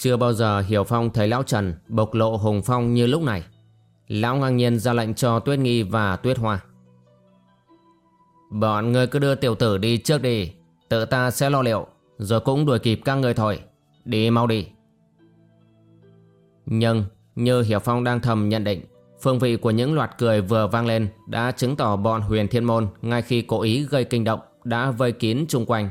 Chưa bao giờ Hiểu Phong thấy Lão Trần bộc lộ hùng phong như lúc này. Lão ngang nhiên ra lệnh cho Tuyết Nghi và Tuyết Hoa. Bọn người cứ đưa tiểu tử đi trước đi, tự ta sẽ lo liệu, rồi cũng đuổi kịp các người thôi. Đi mau đi. Nhưng, như Hiểu Phong đang thầm nhận định, phương vị của những loạt cười vừa vang lên đã chứng tỏ bọn huyền thiên môn ngay khi cố ý gây kinh động đã vây kín chung quanh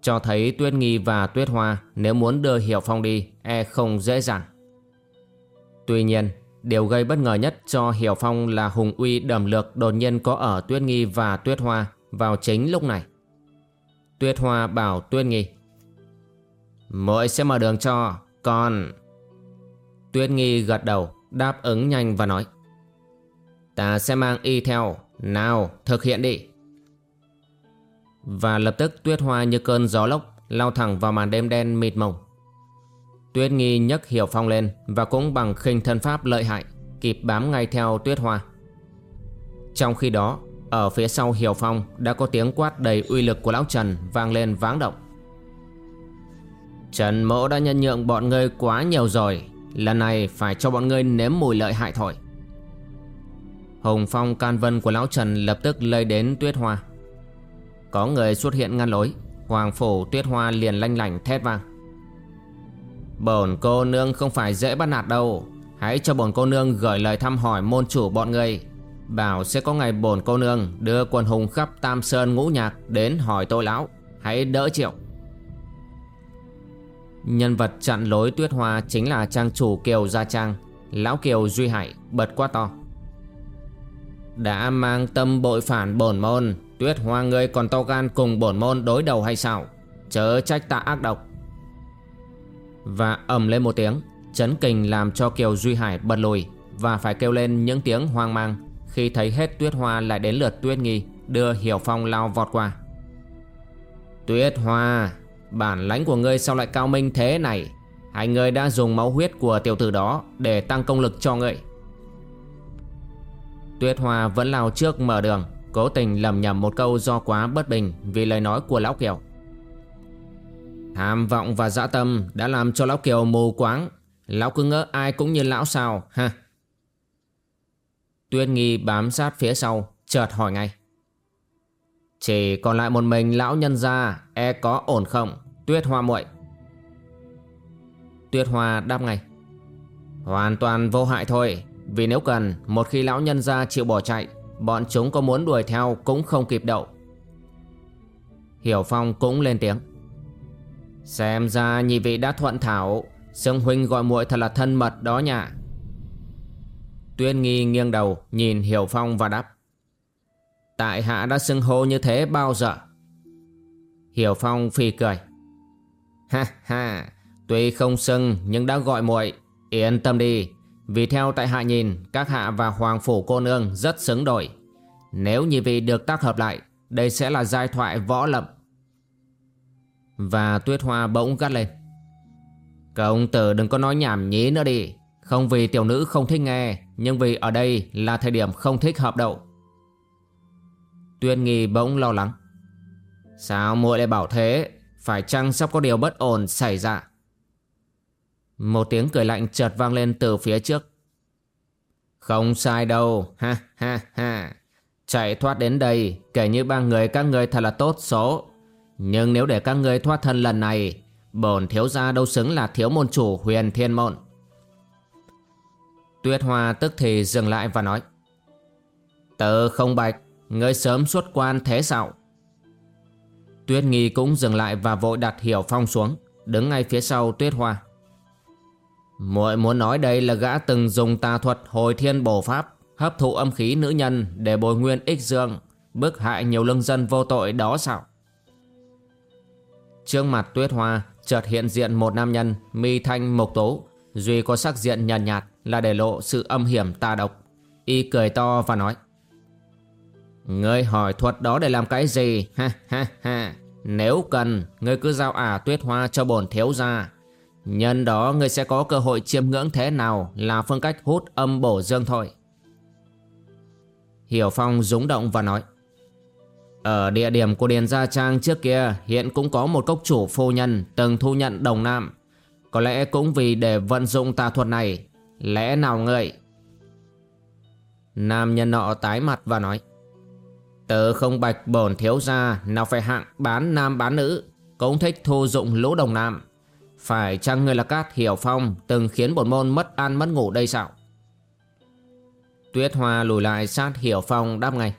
cho thấy Tuyết Nghi và Tuyết Hoa nếu muốn đưa Hiểu Phong đi e không dễ dàng. Tuy nhiên, điều gây bất ngờ nhất cho Hiểu Phong là hùng uy đầm lược đột nhiên có ở Tuyết Nghi và Tuyết Hoa vào chính lúc này. Tuyết Hoa bảo Tuyết Nghi Mỗi sẽ mở đường cho, con. Tuyết Nghi gật đầu, đáp ứng nhanh và nói Ta sẽ mang y theo, nào thực hiện đi. Và lập tức tuyết hoa như cơn gió lốc lao thẳng vào màn đêm đen mịt mông. Tuyết nghi nhấc hiểu phong lên và cũng bằng khinh thân pháp lợi hại kịp bám ngay theo tuyết hoa. Trong khi đó, ở phía sau hiểu phong đã có tiếng quát đầy uy lực của lão Trần vang lên váng động. Trần mỗ đã nhân nhượng bọn ngươi quá nhiều rồi, lần này phải cho bọn ngươi nếm mùi lợi hại thôi. hồng phong can vân của lão Trần lập tức lây đến tuyết hoa. Có người xuất hiện ngăn lối. Hoàng phủ tuyết hoa liền lanh lảnh thét vang. Bổn cô nương không phải dễ bắt nạt đâu. Hãy cho bổn cô nương gửi lời thăm hỏi môn chủ bọn người. Bảo sẽ có ngày bổn cô nương đưa quần hùng khắp Tam Sơn ngũ nhạc đến hỏi tôi lão. Hãy đỡ chịu. Nhân vật chặn lối tuyết hoa chính là trang chủ Kiều Gia Trang. Lão Kiều Duy Hải bật quá to. Đã mang tâm bội phản bổn môn. Tuyết hoa ngươi còn to gan cùng bổn môn đối đầu hay sao? Chớ trách ta ác độc. Và ầm lên một tiếng, Chấn kình làm cho Kiều Duy Hải bật lùi Và phải kêu lên những tiếng hoang mang. Khi thấy hết tuyết hoa lại đến lượt tuyết nghi, Đưa Hiểu Phong lao vọt qua. Tuyết hoa, Bản lãnh của ngươi sao lại cao minh thế này? Hai người đã dùng máu huyết của tiểu tử đó Để tăng công lực cho ngươi. Tuyết hoa vẫn lao trước mở đường. Cố tình lầm nhầm một câu do quá bất bình Vì lời nói của Lão Kiều. Hàm vọng và dã tâm Đã làm cho Lão Kiều mù quáng. Lão cứ ngỡ ai cũng như Lão sao, ha? Tuyết nghi bám sát phía sau, Chợt hỏi ngay. Chỉ còn lại một mình Lão nhân gia E có ổn không? Tuyết hoa muội. Tuyết hoa đáp ngay. Hoàn toàn vô hại thôi, Vì nếu cần, Một khi lão nhân gia chịu bỏ chạy Bọn chúng có muốn đuổi theo cũng không kịp đậu Hiểu Phong cũng lên tiếng. Xem ra nhị vị đã thuận thảo Sương huynh gọi muội thật là thân mật đó nhạ Tuyên nghi nghiêng đầu Nhìn Hiểu Phong và đáp. Tại hạ đã xưng hô như thế bao giờ? Hiểu Phong phì cười. Ha ha, Tuy không xưng nhưng đã gọi muội, Yên tâm đi vì theo tại hạ nhìn, Các hạ và hoàng phủ cô nương rất xứng đổi Nếu như vị được tác hợp lại, Đây sẽ là giai thoại võ lậm Và tuyết hoa bỗng gắt lên. Công tử đừng có nói nhảm nhí nữa đi. Không vì tiểu nữ không thích nghe, Nhưng vì ở đây là thời điểm không thích hợp đậu. Tuyên nghi bỗng lo lắng. Sao muội lại bảo thế? Phải chăng sắp có điều bất ổn xảy ra? Một tiếng cười lạnh chợt vang lên từ phía trước. Không sai đâu, ha ha ha. Chạy thoát đến đây, kể như ba người các người thật là tốt số. Nhưng nếu để các người thoát thân lần này, bổn thiếu gia đâu xứng là thiếu môn chủ huyền thiên môn. Tuyết Hoa tức thì dừng lại và nói. Tớ không bạch Ngươi sớm xuất quan thế sao Tuyết nghi cũng dừng lại và vội đặt hiểu phong xuống Đứng ngay phía sau tuyết hoa muội muốn nói đây là gã từng dùng tà thuật hồi thiên bổ pháp Hấp thụ âm khí nữ nhân để bồi nguyên ích dương Bức hại nhiều lương dân vô tội đó sao? Trước mặt tuyết hoa chợt hiện diện một nam nhân mi thanh mộc tố. Duy có sắc diện nhàn nhạt, nhạt là để lộ sự âm hiểm tà độc. Y cười to và nói Ngươi hỏi thuật đó để làm cái gì? Ha ha ha. Nếu cần Ngươi cứ giao ả tuyết hoa cho bổn thiếu ra Nhân đó, ngươi sẽ có cơ hội chiêm ngưỡng thế nào Là phương cách hút âm bổ dương thôi. Hiểu Phong rúng động và nói, Ở địa điểm của Điền Gia Trang trước kia, Hiện cũng có một cốc chủ phu nhân Từng thu nhận đồng nam. Có lẽ cũng vì để vận dụng tà thuật này, Lẽ nào ngươi? Nam nhân nọ tái mặt và nói, Tớ không bạch bổn thiếu gia, Nào phải hạng bán nam bán nữ, Cũng thích thu dụng lũ đồng nam. Phải chăng người là Cát Hiểu Phong Từng khiến bổn môn mất ăn mất ngủ đây sao? Tuyết Hoa lùi lại, sát Hiểu Phong đáp ngay.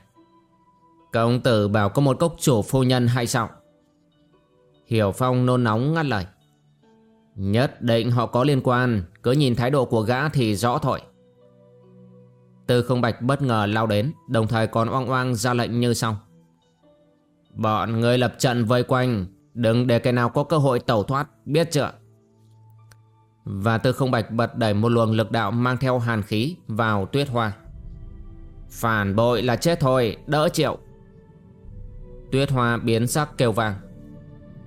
Công tử bảo có một cốc chủ phu nhân hay sao? Hiểu Phong nôn nóng ngắt lời. Nhất định họ có liên quan, Cứ nhìn thái độ của gã thì rõ thôi. Tư không bạch bất ngờ lao đến, Đồng thời còn oang oang ra lệnh như sau. Bọn người lập trận vây quanh, Đừng để kẻ nào có cơ hội tẩu thoát, Biết chưa? Và tư không bạch bật đẩy một luồng lực đạo Mang theo hàn khí vào tuyết hoa. Phản bội là chết thôi, Đỡ chịu. Tuyết hoa biến sắc kêu vàng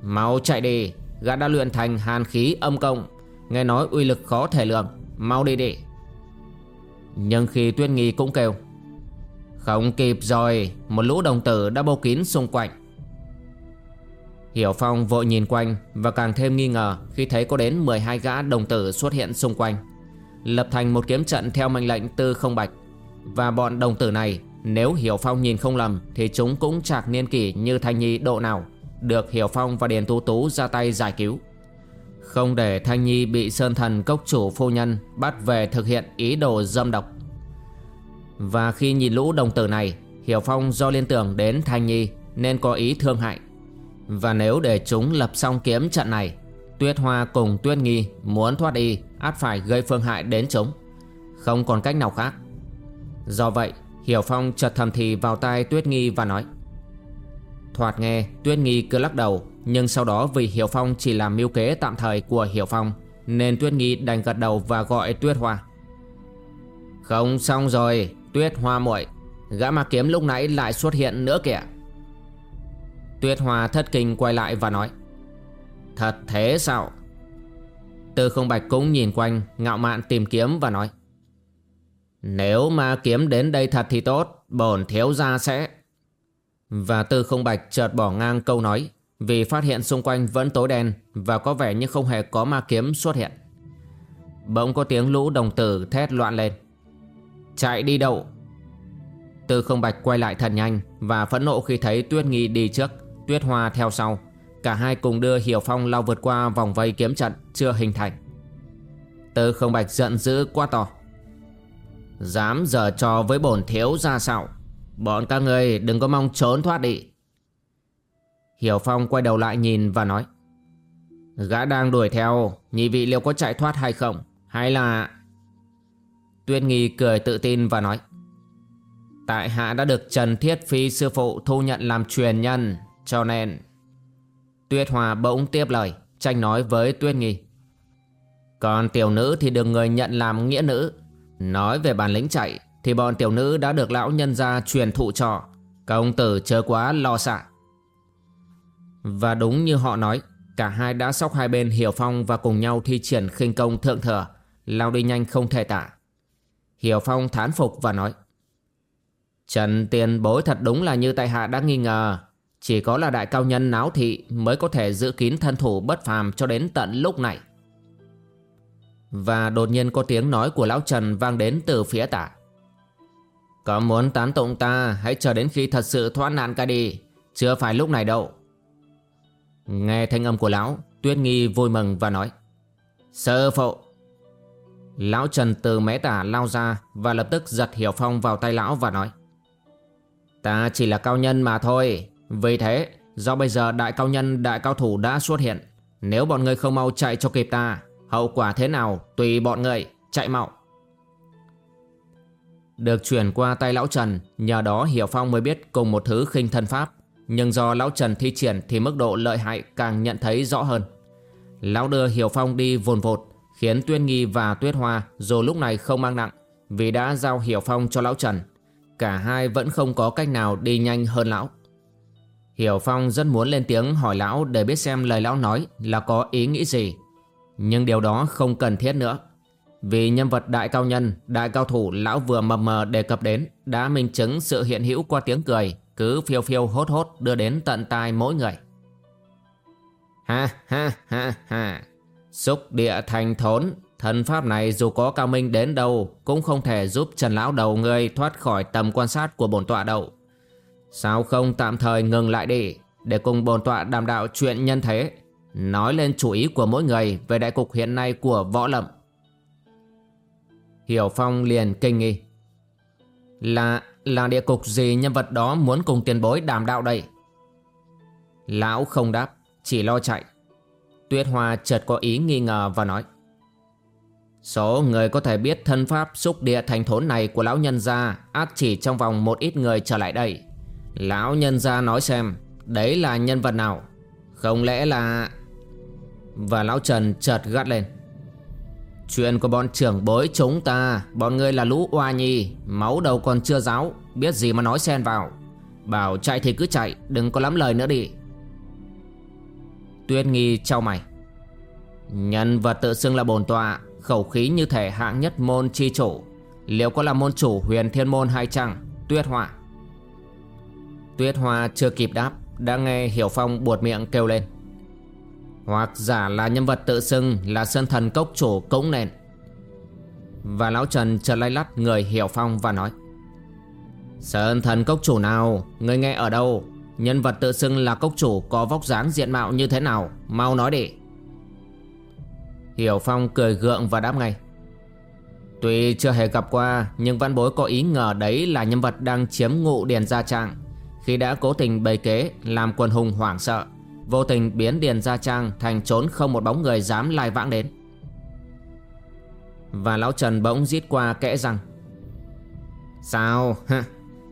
máu chạy đi, Gã đã luyện thành hàn khí âm công. Nghe nói uy lực khó thể lượng Mau đi đi. Nhưng khi Tuyết Nghi cũng kêu, Không kịp rồi, Một lũ đồng tử đã bâu kín xung quanh. Hiểu Phong vội nhìn quanh Và càng thêm nghi ngờ Khi thấy có đến 12 gã đồng tử xuất hiện xung quanh. Lập thành một kiếm trận theo mệnh lệnh tư không bạch. Và bọn đồng tử này, Nếu Hiểu Phong nhìn không lầm, Thì chúng cũng chạc niên kỷ như Thanh Nhi độ nào. Được Hiểu Phong và Điền Tú Tú ra tay giải cứu. Không để Thanh Nhi bị Sơn Thần Cốc Chủ Phu Nhân bắt về thực hiện ý đồ dâm độc. Và khi nhìn lũ đồng tử này, Hiểu Phong do liên tưởng đến Thanh Nhi nên có ý thương hại. Và nếu để chúng lập xong kiếm trận này, Tuyết Hoa cùng Tuyết Nghi muốn thoát đi, át phải gây phương hại đến chúng. Không còn cách nào khác. Do vậy, Hiểu Phong chợt thầm thì vào tai Tuyết Nghi và nói, Thoạt nghe, Tuyết Nghi cứ lắc đầu, Nhưng sau đó vì Hiểu Phong chỉ làm mưu kế tạm thời của Hiểu Phong, Nên Tuyết Nghi đành gật đầu và gọi Tuyết Hoa. Không xong rồi, Tuyết Hoa muội, Gã ma kiếm lúc nãy lại xuất hiện nữa kìa. Tuyết Hoa thất kinh quay lại và nói, Thật thế sao? Tư không bạch cũng nhìn quanh, Ngạo mạn tìm kiếm và nói, Nếu mà kiếm đến đây thật thì tốt, Bổn thiếu gia sẽ và Tư không bạch chợt bỏ ngang câu nói, Vì phát hiện xung quanh vẫn tối đen Và có vẻ như không hề có ma kiếm xuất hiện. Bỗng có tiếng lũ đồng tử thét loạn lên, Chạy đi đâu? Tư không bạch quay lại thật nhanh Và phẫn nộ khi thấy Tuyết Nghi đi trước. Tuyết Hoa theo sau. Cả hai cùng đưa Hiểu Phong lao vượt qua vòng vây kiếm trận chưa hình thành. Tư không bạch giận dữ quá to. Dám giờ trò với bổn thiếu ra sao? Bọn các người đừng có mong trốn thoát đi. Hiểu Phong quay đầu lại nhìn và nói. Gã đang đuổi theo, Nhị vị liệu có chạy thoát hay không? Hay là Tuyết Nghi cười tự tin và nói. Tại hạ đã được Trần Thiết Phi sư phụ thu nhận làm truyền nhân. Cho nên, Tuyết Hòa bỗng tiếp lời, Tranh nói với Tuyết Nghi. Còn tiểu nữ thì được người nhận làm nghĩa nữ. Nói về bản lĩnh chạy, thì bọn tiểu nữ đã được lão nhân gia truyền thụ cho. Công tử chớ quá lo xạ Và đúng như họ nói, Cả hai đã sóc hai bên Hiểu Phong và cùng nhau thi triển khinh công thượng thừa. Lao đi nhanh không thể tả. Hiểu Phong thán phục và nói, Trần tiền bối thật đúng là như tại hạ đã nghi ngờ. Chỉ có là đại cao nhân náo thị Mới có thể giữ kín thân thủ bất phàm cho đến tận lúc này. Và đột nhiên có tiếng nói của lão Trần vang đến từ phía tả. Có muốn tán tụng ta, hãy chờ đến khi thật sự thoát nạn cả đi. Chưa phải lúc này đâu. Nghe thanh âm của lão, Tuyết nghi vui mừng và nói, Sơ phụ. Lão Trần từ mé tả lao ra Và lập tức giật Hiểu Phong vào tay lão và nói, Ta chỉ là cao nhân mà thôi. Vì thế, do bây giờ đại cao nhân, đại cao thủ đã xuất hiện, Nếu bọn người không mau chạy cho kịp ta, Hậu quả thế nào tùy bọn người Chạy mau. Được chuyển qua tay lão Trần, Nhờ đó Hiểu Phong mới biết cùng một thứ khinh thân pháp, Nhưng do lão Trần thi triển Thì mức độ lợi hại càng nhận thấy rõ hơn. Lão đưa Hiểu Phong đi vồn vột, Khiến Tuyên Nghi và Tuyết Hoa Dù lúc này không mang nặng, Vì đã giao Hiểu Phong cho lão Trần, Cả hai vẫn không có cách nào đi nhanh hơn lão. Hiểu Phong rất muốn lên tiếng hỏi lão Để biết xem lời lão nói là có ý nghĩ gì. Nhưng điều đó không cần thiết nữa. Vì nhân vật đại cao nhân, Đại cao thủ lão vừa mập mờ đề cập đến Đã minh chứng sự hiện hữu qua tiếng cười, Cứ phiêu phiêu hốt hốt đưa đến tận tai mỗi người. Ha ha ha ha. Xúc địa thành thốn, Thần pháp này dù có cao minh đến đâu Cũng không thể giúp Trần Lão đầu ngươi Thoát khỏi tầm quan sát của bổn tọa đâu. Sao không tạm thời ngừng lại đi, Để cùng bổn tọa đàm đạo chuyện nhân thế? Nói lên chủ ý của mỗi người Về đại cục hiện nay của võ lâm. Hiểu Phong liền kinh nghi. Là là địa cục gì nhân vật đó muốn cùng tiền bối đàm đạo đây? Lão không đáp, Chỉ lo chạy. Tuyết Hoa chợt có ý nghi ngờ và nói. Số người có thể biết thân pháp xúc địa thành thốn này của lão nhân gia ác chỉ trong vòng một ít người trở lại đây. Lão nhân ra nói xem, đấy là nhân vật nào? Không lẽ là... Và lão Trần chợt gắt lên. Chuyện của bọn trưởng bối chúng ta, bọn ngươi là lũ oa nhi, máu đầu còn chưa ráo biết gì mà nói xen vào. Bảo chạy thì cứ chạy, đừng có lắm lời nữa đi. Tuyết nghi trao mày. Nhân vật tự xưng là bồn tọa Khẩu khí như thể hạng nhất môn chi chủ Liệu có là môn chủ huyền thiên môn hay chăng Tuyết họa Tuyết Hoa chưa kịp đáp, Đã nghe Hiểu Phong buột miệng kêu lên Hoặc giả là nhân vật tự xưng Là sơn thần cốc chủ cũng nền. Và lão Trần chợt lay lắt người Hiểu Phong và nói, Sơn thần cốc chủ nào, Người nghe ở đâu Nhân vật tự xưng là cốc chủ có vóc dáng diện mạo như thế nào Mau nói đi Hiểu Phong cười gượng và đáp ngay, Tuy chưa hề gặp qua, Nhưng văn bối có ý ngờ đấy là nhân vật đang chiếm ngụ Điền Gia trạng. Khi đã cố tình bày kế, làm quần hùng hoảng sợ. Vô tình biến Điền Gia Trang thành trốn không một bóng người dám lai vãng đến. Và lão Trần bỗng rít qua kẽ rằng Sao? Ha.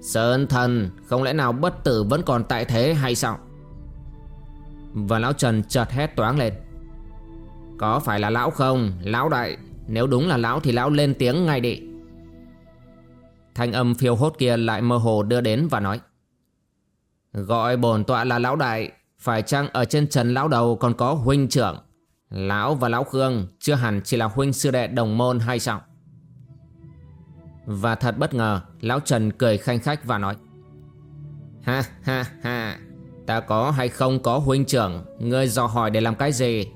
Sơn thần, không lẽ nào bất tử vẫn còn tại thế hay sao? Và lão Trần chợt hét toáng lên. Có phải là lão không? Lão đại, Nếu đúng là lão thì lão lên tiếng ngay đi. Thanh âm phiêu hốt kia lại mơ hồ đưa đến và nói. Gọi bổn tọa là lão đại. Phải chăng ở trên trần lão đầu còn có huynh trưởng? Lão và lão Khương, Chưa hẳn chỉ là huynh sư đệ đồng môn hay sao? Và thật bất ngờ, Lão Trần cười khanh khách và nói, Ha ha ha, Ta có hay không có huynh trưởng? Ngươi dò hỏi để làm cái gì?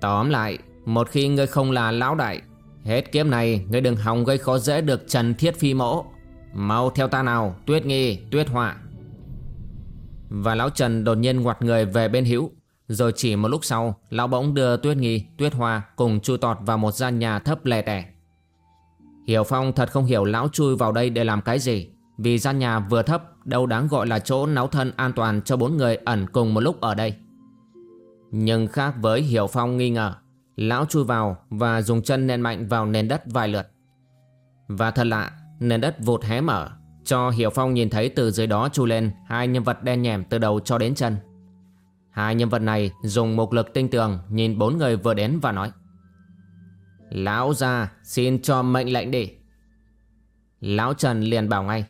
Tóm lại, Một khi ngươi không là lão đại, Hết kiếp này ngươi đừng hòng gây khó dễ được Trần Thiết Phi Mỗ. Mau theo ta nào, Tuyết Nghi, Tuyết Họa. Và lão Trần đột nhiên ngoặt người về bên hữu. Rồi chỉ một lúc sau, Lão bỗng đưa Tuyết Nghi, Tuyết Hoa Cùng chui tọt vào một gian nhà thấp lè tẻ. Hiểu Phong thật không hiểu lão chui vào đây để làm cái gì, Vì gian nhà vừa thấp, Đâu đáng gọi là chỗ náo thân an toàn cho bốn người ẩn cùng một lúc ở đây. Nhưng khác với Hiểu Phong nghi ngờ, Lão chui vào và dùng chân nền mạnh vào nền đất vài lượt. Và thật lạ, Nền đất vụt hé mở. Cho Hiểu Phong nhìn thấy từ dưới đó chui lên Hai nhân vật đen nhèm từ đầu cho đến chân. Hai nhân vật này dùng một lực tinh tường Nhìn bốn người vừa đến và nói, Lão ra xin cho mệnh lệnh đi. Lão Trần liền bảo ngay,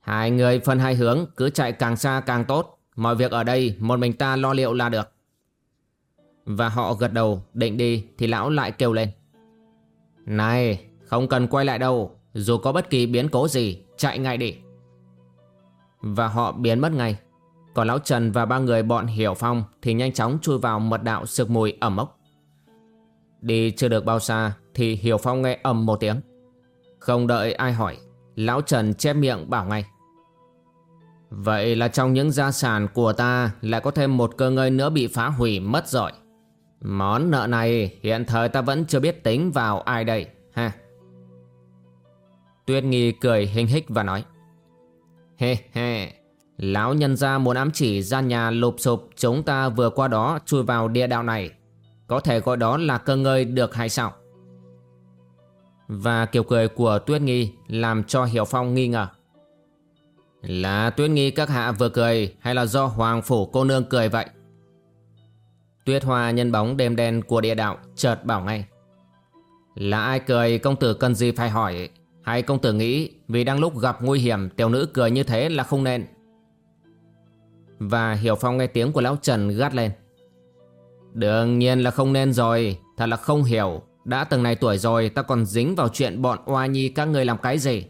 Hai người phân hai hướng, Cứ chạy càng xa càng tốt, Mọi việc ở đây một mình ta lo liệu là được. Và họ gật đầu, định đi thì lão lại kêu lên, Này, không cần quay lại đâu dù có bất kỳ biến cố gì, Chạy ngay đi. Và họ biến mất ngay. Còn lão Trần và ba người bọn Hiểu Phong Thì nhanh chóng chui vào mật đạo sực mùi ẩm ốc. Đi chưa được bao xa Thì Hiểu Phong nghe ầm một tiếng. Không đợi ai hỏi, Lão Trần chép miệng bảo ngay. Vậy là trong những gia sản của ta Lại có thêm một cơ ngơi nữa bị phá hủy mất rồi. Món nợ này hiện thời ta vẫn chưa biết tính vào ai đây. Tuyết Nghi cười hình hích và nói, He he, Lão nhân gia muốn ám chỉ gian nhà lụp sụp Chúng ta vừa qua đó chui vào địa đạo này, Có thể gọi đó là cơ ngơi được hay sao? Và kiểu cười của Tuyết Nghi Làm cho Hiểu Phong nghi ngờ. Là Tuyết Nghi các hạ vừa cười Hay là do Hoàng Phủ cô nương cười vậy? Tuyết Hoa nhân bóng đêm đen của địa đạo Chợt bảo ngay, Là ai cười, công tử cần gì phải hỏi. Hay công tử nghĩ Vì đang lúc gặp nguy hiểm, Tiểu nữ cười như thế là không nên? Và Hiểu Phong nghe tiếng của Lão Trần gắt lên. Đương nhiên là không nên rồi, Thật là không hiểu. Đã từng này tuổi rồi, ta còn dính vào chuyện bọn oa nhi các người làm cái gì?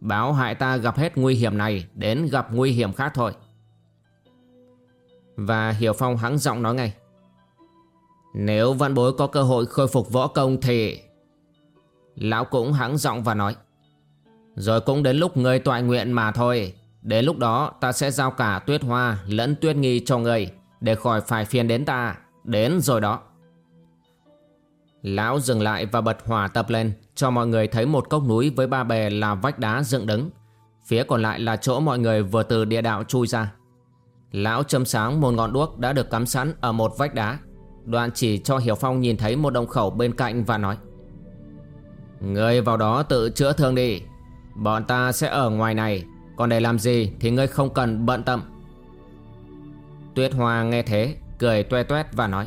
Báo hại ta gặp hết nguy hiểm này, Đến gặp nguy hiểm khác thôi. Và Hiểu Phong hắng giọng nói ngay. Nếu văn bối có cơ hội khôi phục võ công thì Lão cũng hắng giọng và nói. Rồi cũng đến lúc người toại nguyện mà thôi. Đến lúc đó, ta sẽ giao cả tuyết hoa lẫn tuyết nghi cho người Để khỏi phải phiền đến ta. Đến rồi đó. Lão dừng lại và bật hỏa tập lên, Cho mọi người thấy một cốc núi với ba bề là vách đá dựng đứng. Phía còn lại là chỗ mọi người vừa từ địa đạo chui ra. Lão châm sáng một ngọn đuốc đã được cắm sẵn ở một vách đá. Đoạn chỉ cho Hiểu Phong nhìn thấy một động khẩu bên cạnh và nói Người vào đó tự chữa thương đi. Bọn ta sẽ ở ngoài này. Còn để làm gì thì ngươi không cần bận tâm. Tuyết Hoa nghe thế, Cười toe toét và nói,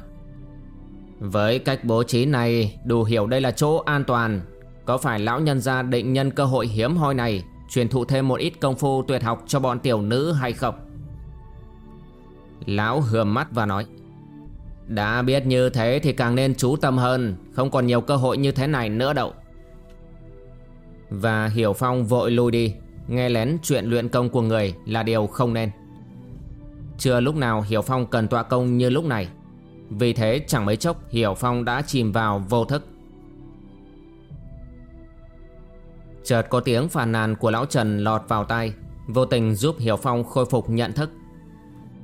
Với cách bố trí này, Đủ hiểu đây là chỗ an toàn. Có phải lão nhân gia định nhân cơ hội hiếm hoi này, Truyền thụ thêm một ít công phu tuyệt học Cho bọn tiểu nữ hay không? Lão hườm mắt và nói, Đã biết như thế thì càng nên chú tâm hơn. Không còn nhiều cơ hội như thế này nữa đâu. Và Hiểu Phong vội lui đi. Nghe lén chuyện luyện công của người là điều không nên. Chưa lúc nào Hiểu Phong cần tọa công như lúc này. Vì thế chẳng mấy chốc Hiểu Phong đã chìm vào vô thức. Chợt có tiếng phàn nàn của lão Trần lọt vào tai, Vô tình giúp Hiểu Phong khôi phục nhận thức.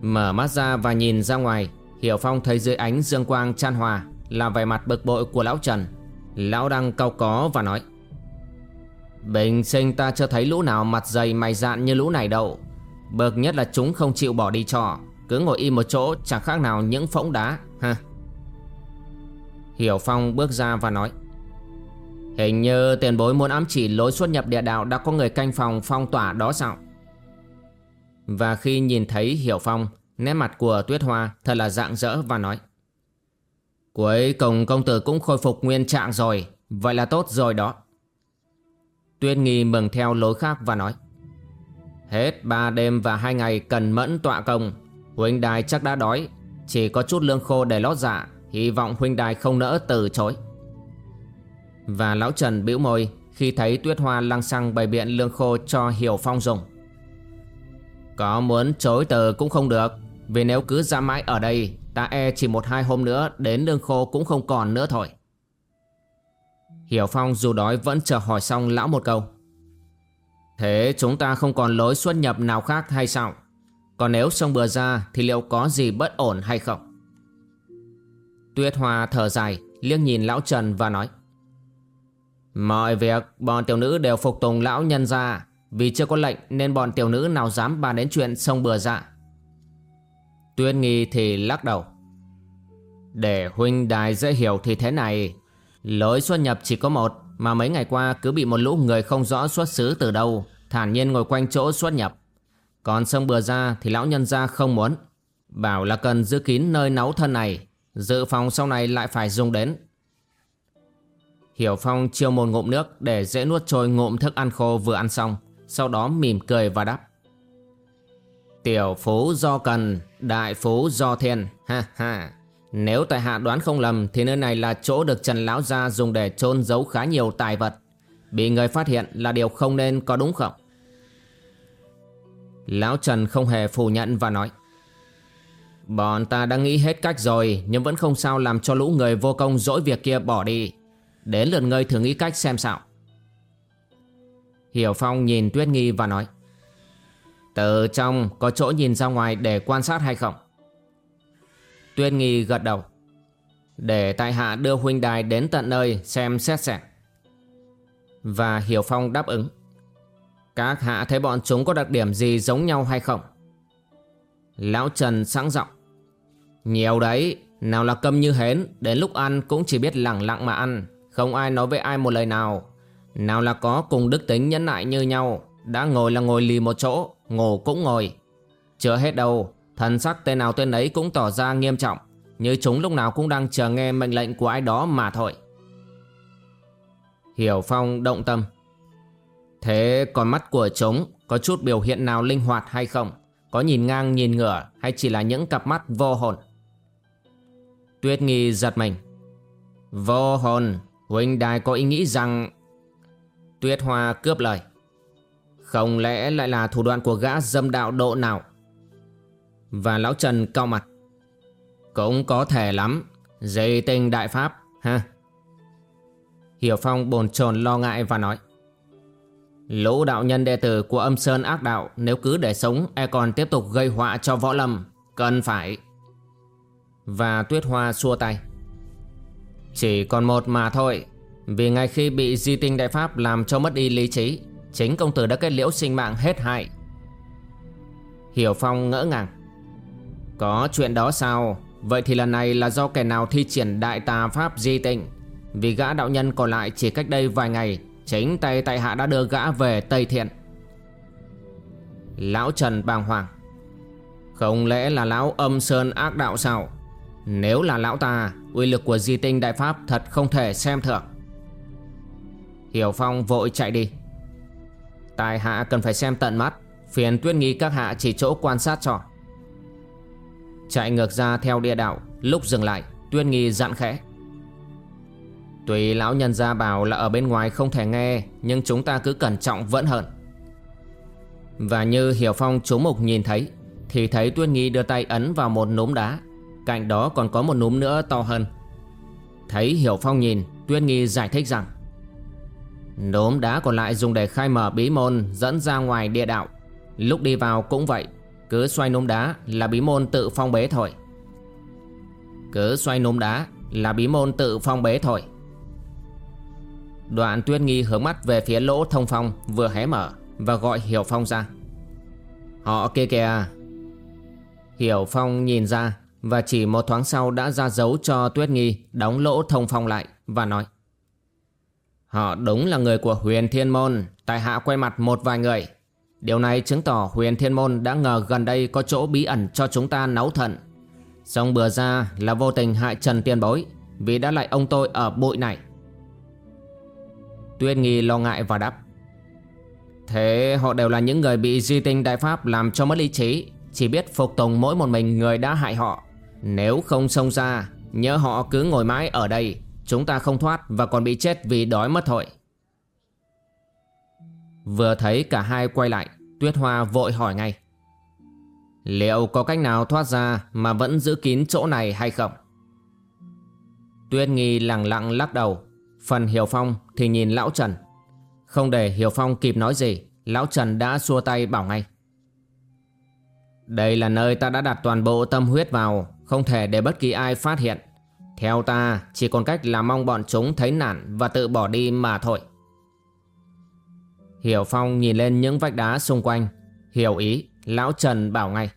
Mở mắt ra và nhìn ra ngoài, Hiểu Phong thấy dưới ánh dương quang chan hòa Là vẻ mặt bực bội của lão Trần. Lão đang cau có và nói Bình sinh ta chưa thấy lũ nào mặt dày mày dạn như lũ này đâu. Bực nhất là chúng không chịu bỏ đi trò Cứ ngồi im một chỗ, chẳng khác nào những phỗng đá. Ha Hiểu Phong bước ra và nói, Hình như tiền bối muốn ám chỉ lối xuất nhập địa đạo đã có người canh phòng phong tỏa đó sao? Và khi nhìn thấy Hiểu Phong, Nét mặt của Tuyết Hoa thật là dạng dỡ và nói, Cuối cùng công tử cũng khôi phục nguyên trạng rồi. Vậy là tốt rồi đó. Tuyết nghi mừng theo lối khác và nói, Hết ba đêm và hai ngày cần mẫn tọa công. Huynh đài chắc đã đói. Chỉ có chút lương khô để lót dạ. Hy vọng huynh đài không nỡ từ chối. Và lão Trần bĩu môi Khi thấy tuyết hoa lăng xăng bày biện lương khô cho Hiểu Phong dùng. Có muốn chối từ cũng không được. Vì nếu cứ ra mãi ở đây, Ta e chỉ một hai hôm nữa Đến lương khô cũng không còn nữa thôi. Hiểu Phong dù đói vẫn chờ hỏi xong lão một câu. Thế chúng ta không còn lối xuất nhập nào khác hay sao? Còn nếu sông bừa ra thì liệu có gì bất ổn hay không? Tuyết Hoa thở dài, liếc nhìn lão Trần và nói. Mọi việc bọn tiểu nữ đều phục tùng lão nhân ra Vì chưa có lệnh nên bọn tiểu nữ nào dám bàn đến chuyện sông bừa dạ Tuyết Nghi thì lắc đầu. Để huynh đài dễ hiểu thì thế này Lối xuất nhập chỉ có một, Mà mấy ngày qua cứ bị một lũ người không rõ xuất xứ từ đâu, Thản nhiên ngồi quanh chỗ xuất nhập. Còn sông bừa ra thì lão nhân ra không muốn. Bảo là cần giữ kín nơi nấu thân này, Dự phòng sau này lại phải dùng đến. Hiểu Phong chiêu một ngụm nước Để dễ nuốt trôi ngụm thức ăn khô vừa ăn xong, Sau đó mỉm cười và đáp. Tiểu phú do cần, Đại phú do thiên, Ha ha nếu tại hạ đoán không lầm, thì nơi này là chỗ được Trần Lão Gia dùng để chôn giấu khá nhiều tài vật. Bị người phát hiện là điều không nên có đúng không? Lão Trần không hề phủ nhận và nói, Bọn ta đã nghĩ hết cách rồi, nhưng vẫn không sao làm cho lũ người vô công dỗi việc kia bỏ đi. Đến lượt ngươi thử nghĩ cách xem sao. Hiểu Phong nhìn Tuyết Nghi và nói, Từ trong có chỗ nhìn ra ngoài để quan sát hay không? Tuyên nghi gật đầu. Để tại hạ đưa huynh đài đến tận nơi xem xét xét. Và Hiểu Phong đáp ứng. Các hạ thấy bọn chúng có đặc điểm gì giống nhau hay không? Lão Trần sáng giọng. Nhiều đấy, Nào là câm như hến, Đến lúc ăn cũng chỉ biết lặng lặng mà ăn, Không ai nói với ai một lời nào. Nào là có cùng đức tính nhẫn nại như nhau, Đã ngồi là ngồi lì một chỗ, Ngủ cũng ngồi. Chưa hết đâu Thần sắc tên nào tên ấy cũng tỏ ra nghiêm trọng Như chúng lúc nào cũng đang chờ nghe mệnh lệnh của ai đó mà thôi Hiểu Phong động tâm Thế còn mắt của chúng có chút biểu hiện nào linh hoạt hay không? Có nhìn ngang nhìn ngửa hay chỉ là những cặp mắt vô hồn? Tuyết nghi giật mình. Vô hồn, huynh đài có ý nghĩ rằng... Tuyết hoa cướp lời. Không lẽ lại là thủ đoạn của gã dâm đạo độ nào? Và lão Trần cao mặt. Cũng có thể lắm. Dây tinh đại pháp, ha? Hiểu Phong bồn chồn lo ngại và nói. Lũ đạo nhân đệ tử của âm sơn ác đạo nếu cứ để sống e còn tiếp tục gây họa cho võ lâm. Cần phải. Và tuyết hoa xua tay. Chỉ còn một mà thôi. Vì ngay khi bị di tinh đại pháp làm cho mất đi lý trí, chính công tử đã kết liễu sinh mạng hết hại. Hiểu Phong ngỡ ngàng. Có chuyện đó sao? Vậy thì lần này là do kẻ nào thi triển đại tà pháp di tịnh? Vì gã đạo nhân còn lại chỉ cách đây vài ngày, Chính tay tại hạ đã đưa gã về Tây Thiện. Lão Trần bàng hoàng. Không lẽ là lão âm sơn ác đạo sao? Nếu là lão ta, uy lực của di tinh đại pháp thật không thể xem thường. Hiểu Phong vội chạy đi. Tài hạ cần phải xem tận mắt, Phiền tuyết nghi các hạ chỉ chỗ quan sát cho. Chạy ngược ra theo địa đạo, Lúc dừng lại, tuyên nghi dặn khẽ. Tuy lão nhân gia bảo là ở bên ngoài không thể nghe, Nhưng chúng ta cứ cẩn trọng vẫn hơn. Và như Hiểu Phong chú mục nhìn thấy, Thì thấy tuyên Nghi đưa tay ấn vào một núm đá, Cạnh đó còn có một núm nữa to hơn. Thấy Hiểu Phong nhìn, tuyên Nghi giải thích rằng, Núm đá còn lại dùng để khai mở bí môn, Dẫn ra ngoài địa đạo. Lúc đi vào cũng vậy. Cứ xoay núm đá là bí môn tự phong bế thôi. Cứ xoay núm đá là bí môn tự phong bế thôi. Đoạn tuyết nghi hướng mắt về phía lỗ thông phong vừa hé mở Và gọi Hiểu Phong ra. Họ kia kìa. Hiểu Phong nhìn ra Và chỉ một thoáng sau đã ra dấu cho tuyết nghi Đóng lỗ thông phong lại Và nói, Họ đúng là người của huyền thiên môn, Tại hạ quay mặt một vài người. Điều này chứng tỏ huyền thiên môn đã ngờ gần đây có chỗ bí ẩn cho chúng ta nấu thận Xong bừa ra là vô tình hại Trần Tiên Bối, Vì đã lại ông tôi ở bụi này. Tuyên Nghi lo ngại và đáp, Thế họ đều là những người bị di tinh đại pháp làm cho mất lý trí, Chỉ biết phục tùng mỗi một mình người đã hại họ. Nếu không xông ra, Nhớ họ cứ ngồi mãi ở đây, Chúng ta không thoát và còn bị chết vì đói mất thôi. Vừa thấy cả hai quay lại, Tuyết Hoa vội hỏi ngay. Liệu có cách nào thoát ra mà vẫn giữ kín chỗ này hay không? Tuyết Nghi lặng lặng lắc đầu. Phần Hiểu Phong thì nhìn Lão Trần. Không để Hiểu Phong kịp nói gì, Lão Trần đã xua tay bảo ngay. Đây là nơi ta đã đặt toàn bộ tâm huyết vào, Không thể để bất kỳ ai phát hiện. Theo ta, chỉ còn cách là mong bọn chúng thấy nản Và tự bỏ đi mà thôi. Hiểu Phong nhìn lên những vách đá xung quanh Hiểu ý Lão Trần bảo ngay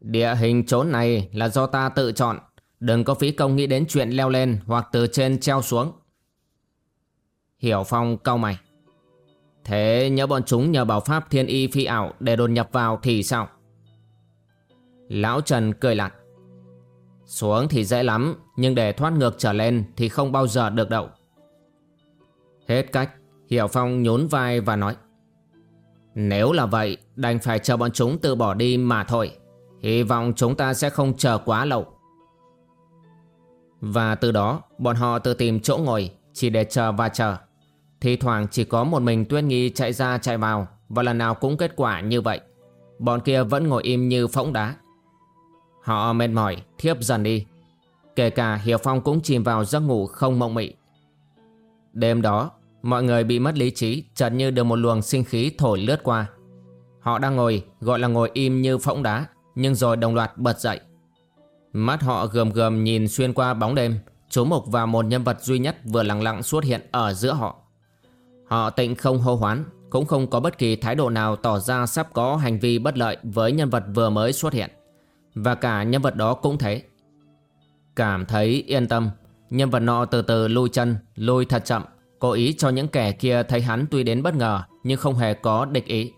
Địa hình chốn này là do ta tự chọn Đừng có phí công nghĩ đến chuyện leo lên hoặc từ trên treo xuống. Hiểu Phong cau mày. Thế nhớ bọn chúng nhờ bảo pháp thiên y phi ảo để đột nhập vào thì sao? Lão Trần cười lặt. Xuống thì dễ lắm, nhưng để thoát ngược trở lên thì không bao giờ được đậu Hết cách, Hiểu Phong nhún vai và nói. Nếu là vậy, đành phải chờ bọn chúng tự bỏ đi mà thôi. Hy vọng chúng ta sẽ không chờ quá lâu. Và từ đó bọn họ tự tìm chỗ ngồi Chỉ để chờ và chờ Thì thoảng chỉ có một mình Tuyết Nghi chạy ra chạy vào Và lần nào cũng kết quả như vậy Bọn kia vẫn ngồi im như phỗng đá Họ mệt mỏi Thiếp dần đi Kể cả Hiểu Phong cũng chìm vào giấc ngủ không mộng mị Đêm đó Mọi người bị mất lý trí Chợt như được một luồng sinh khí thổi lướt qua Họ đang ngồi Gọi là ngồi im như phỗng đá Nhưng rồi đồng loạt bật dậy Mắt họ gườm gườm nhìn xuyên qua bóng đêm Chú mục vào một nhân vật duy nhất vừa lặng lặng xuất hiện ở giữa họ Họ tịnh không hô hoán cũng không có bất kỳ thái độ nào tỏ ra sắp có hành vi bất lợi với nhân vật vừa mới xuất hiện. Và cả nhân vật đó cũng thế. Cảm thấy yên tâm, nhân vật nọ từ từ lui chân, lui thật chậm, cố ý cho những kẻ kia thấy hắn tuy đến bất ngờ nhưng không hề có địch ý.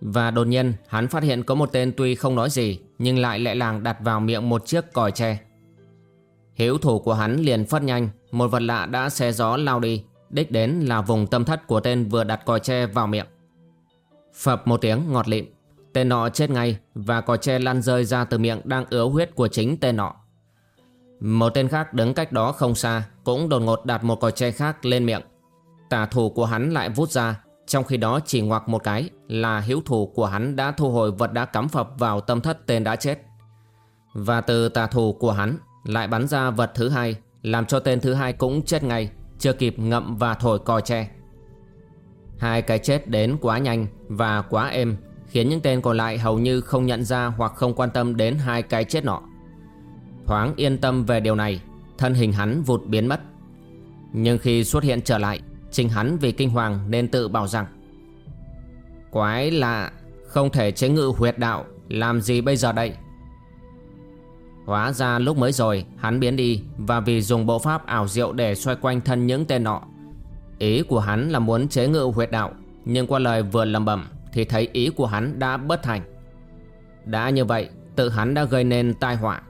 Và đột nhiên hắn phát hiện có một tên tuy không nói gì nhưng lại lẹ làng đặt vào miệng một chiếc còi tre. Hiếu thủ của hắn liền phất nhanh, một vật lạ đã xe gió lao đi, đích đến là vùng tâm thất của tên vừa đặt còi tre vào miệng. Phập một tiếng ngọt lịm, tên nọ chết ngay và còi tre lăn rơi ra từ miệng đang ứa huyết của chính tên nọ. Một tên khác đứng cách đó không xa cũng đột ngột đặt một còi tre khác lên miệng. Tả thủ của hắn lại vút ra, trong khi đó chỉ ngoặc một cái là hiếu thủ của hắn đã thu hồi vật đã cắm phập vào tâm thất tên đã chết. Và từ tà thủ của hắn lại bắn ra vật thứ hai làm cho tên thứ hai cũng chết ngay chưa kịp ngậm và thổi còi tre. Hai cái chết đến quá nhanh và quá êm khiến những tên còn lại hầu như không nhận ra hoặc không quan tâm đến hai cái chết nọ. Thoáng yên tâm về điều này, thân hình hắn vụt biến mất. Nhưng khi xuất hiện trở lại, chính hắn vì kinh hoàng nên tự bảo rằng Quái lạ, không thể chế ngự huyệt đạo, làm gì bây giờ đây? Hóa ra lúc mới rồi hắn biến đi và vì dùng bộ pháp ảo diệu để xoay quanh thân những tên nọ. Ý của hắn là muốn chế ngự huyệt đạo nhưng qua lời vừa lầm bẩm thì thấy ý của hắn đã bất thành. Đã như vậy tự hắn đã gây nên tai họa.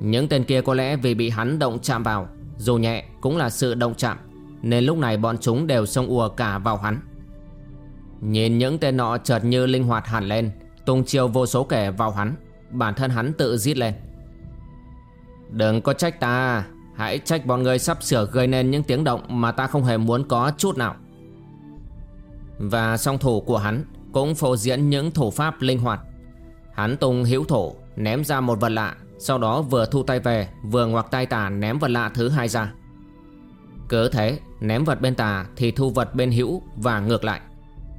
Những tên kia có lẽ vì bị hắn động chạm vào, dù nhẹ cũng là sự động chạm, nên lúc này bọn chúng đều xông ùa cả vào hắn. Nhìn những tên nọ chợt như linh hoạt hẳn lên, tung chiêu vô số kẻ vào hắn, bản thân hắn tự giết lên. Đừng có trách ta, Hãy trách bọn người sắp sửa gây nên những tiếng động Mà ta không hề muốn có chút nào Và song thủ của hắn Cũng phô diễn những thủ pháp linh hoạt Hắn tung hữu thủ Ném ra một vật lạ sau đó vừa thu tay về Vừa ngoặc tay tả ném vật lạ thứ hai ra Cứ thế Ném vật bên tà thì thu vật bên hữu Và ngược lại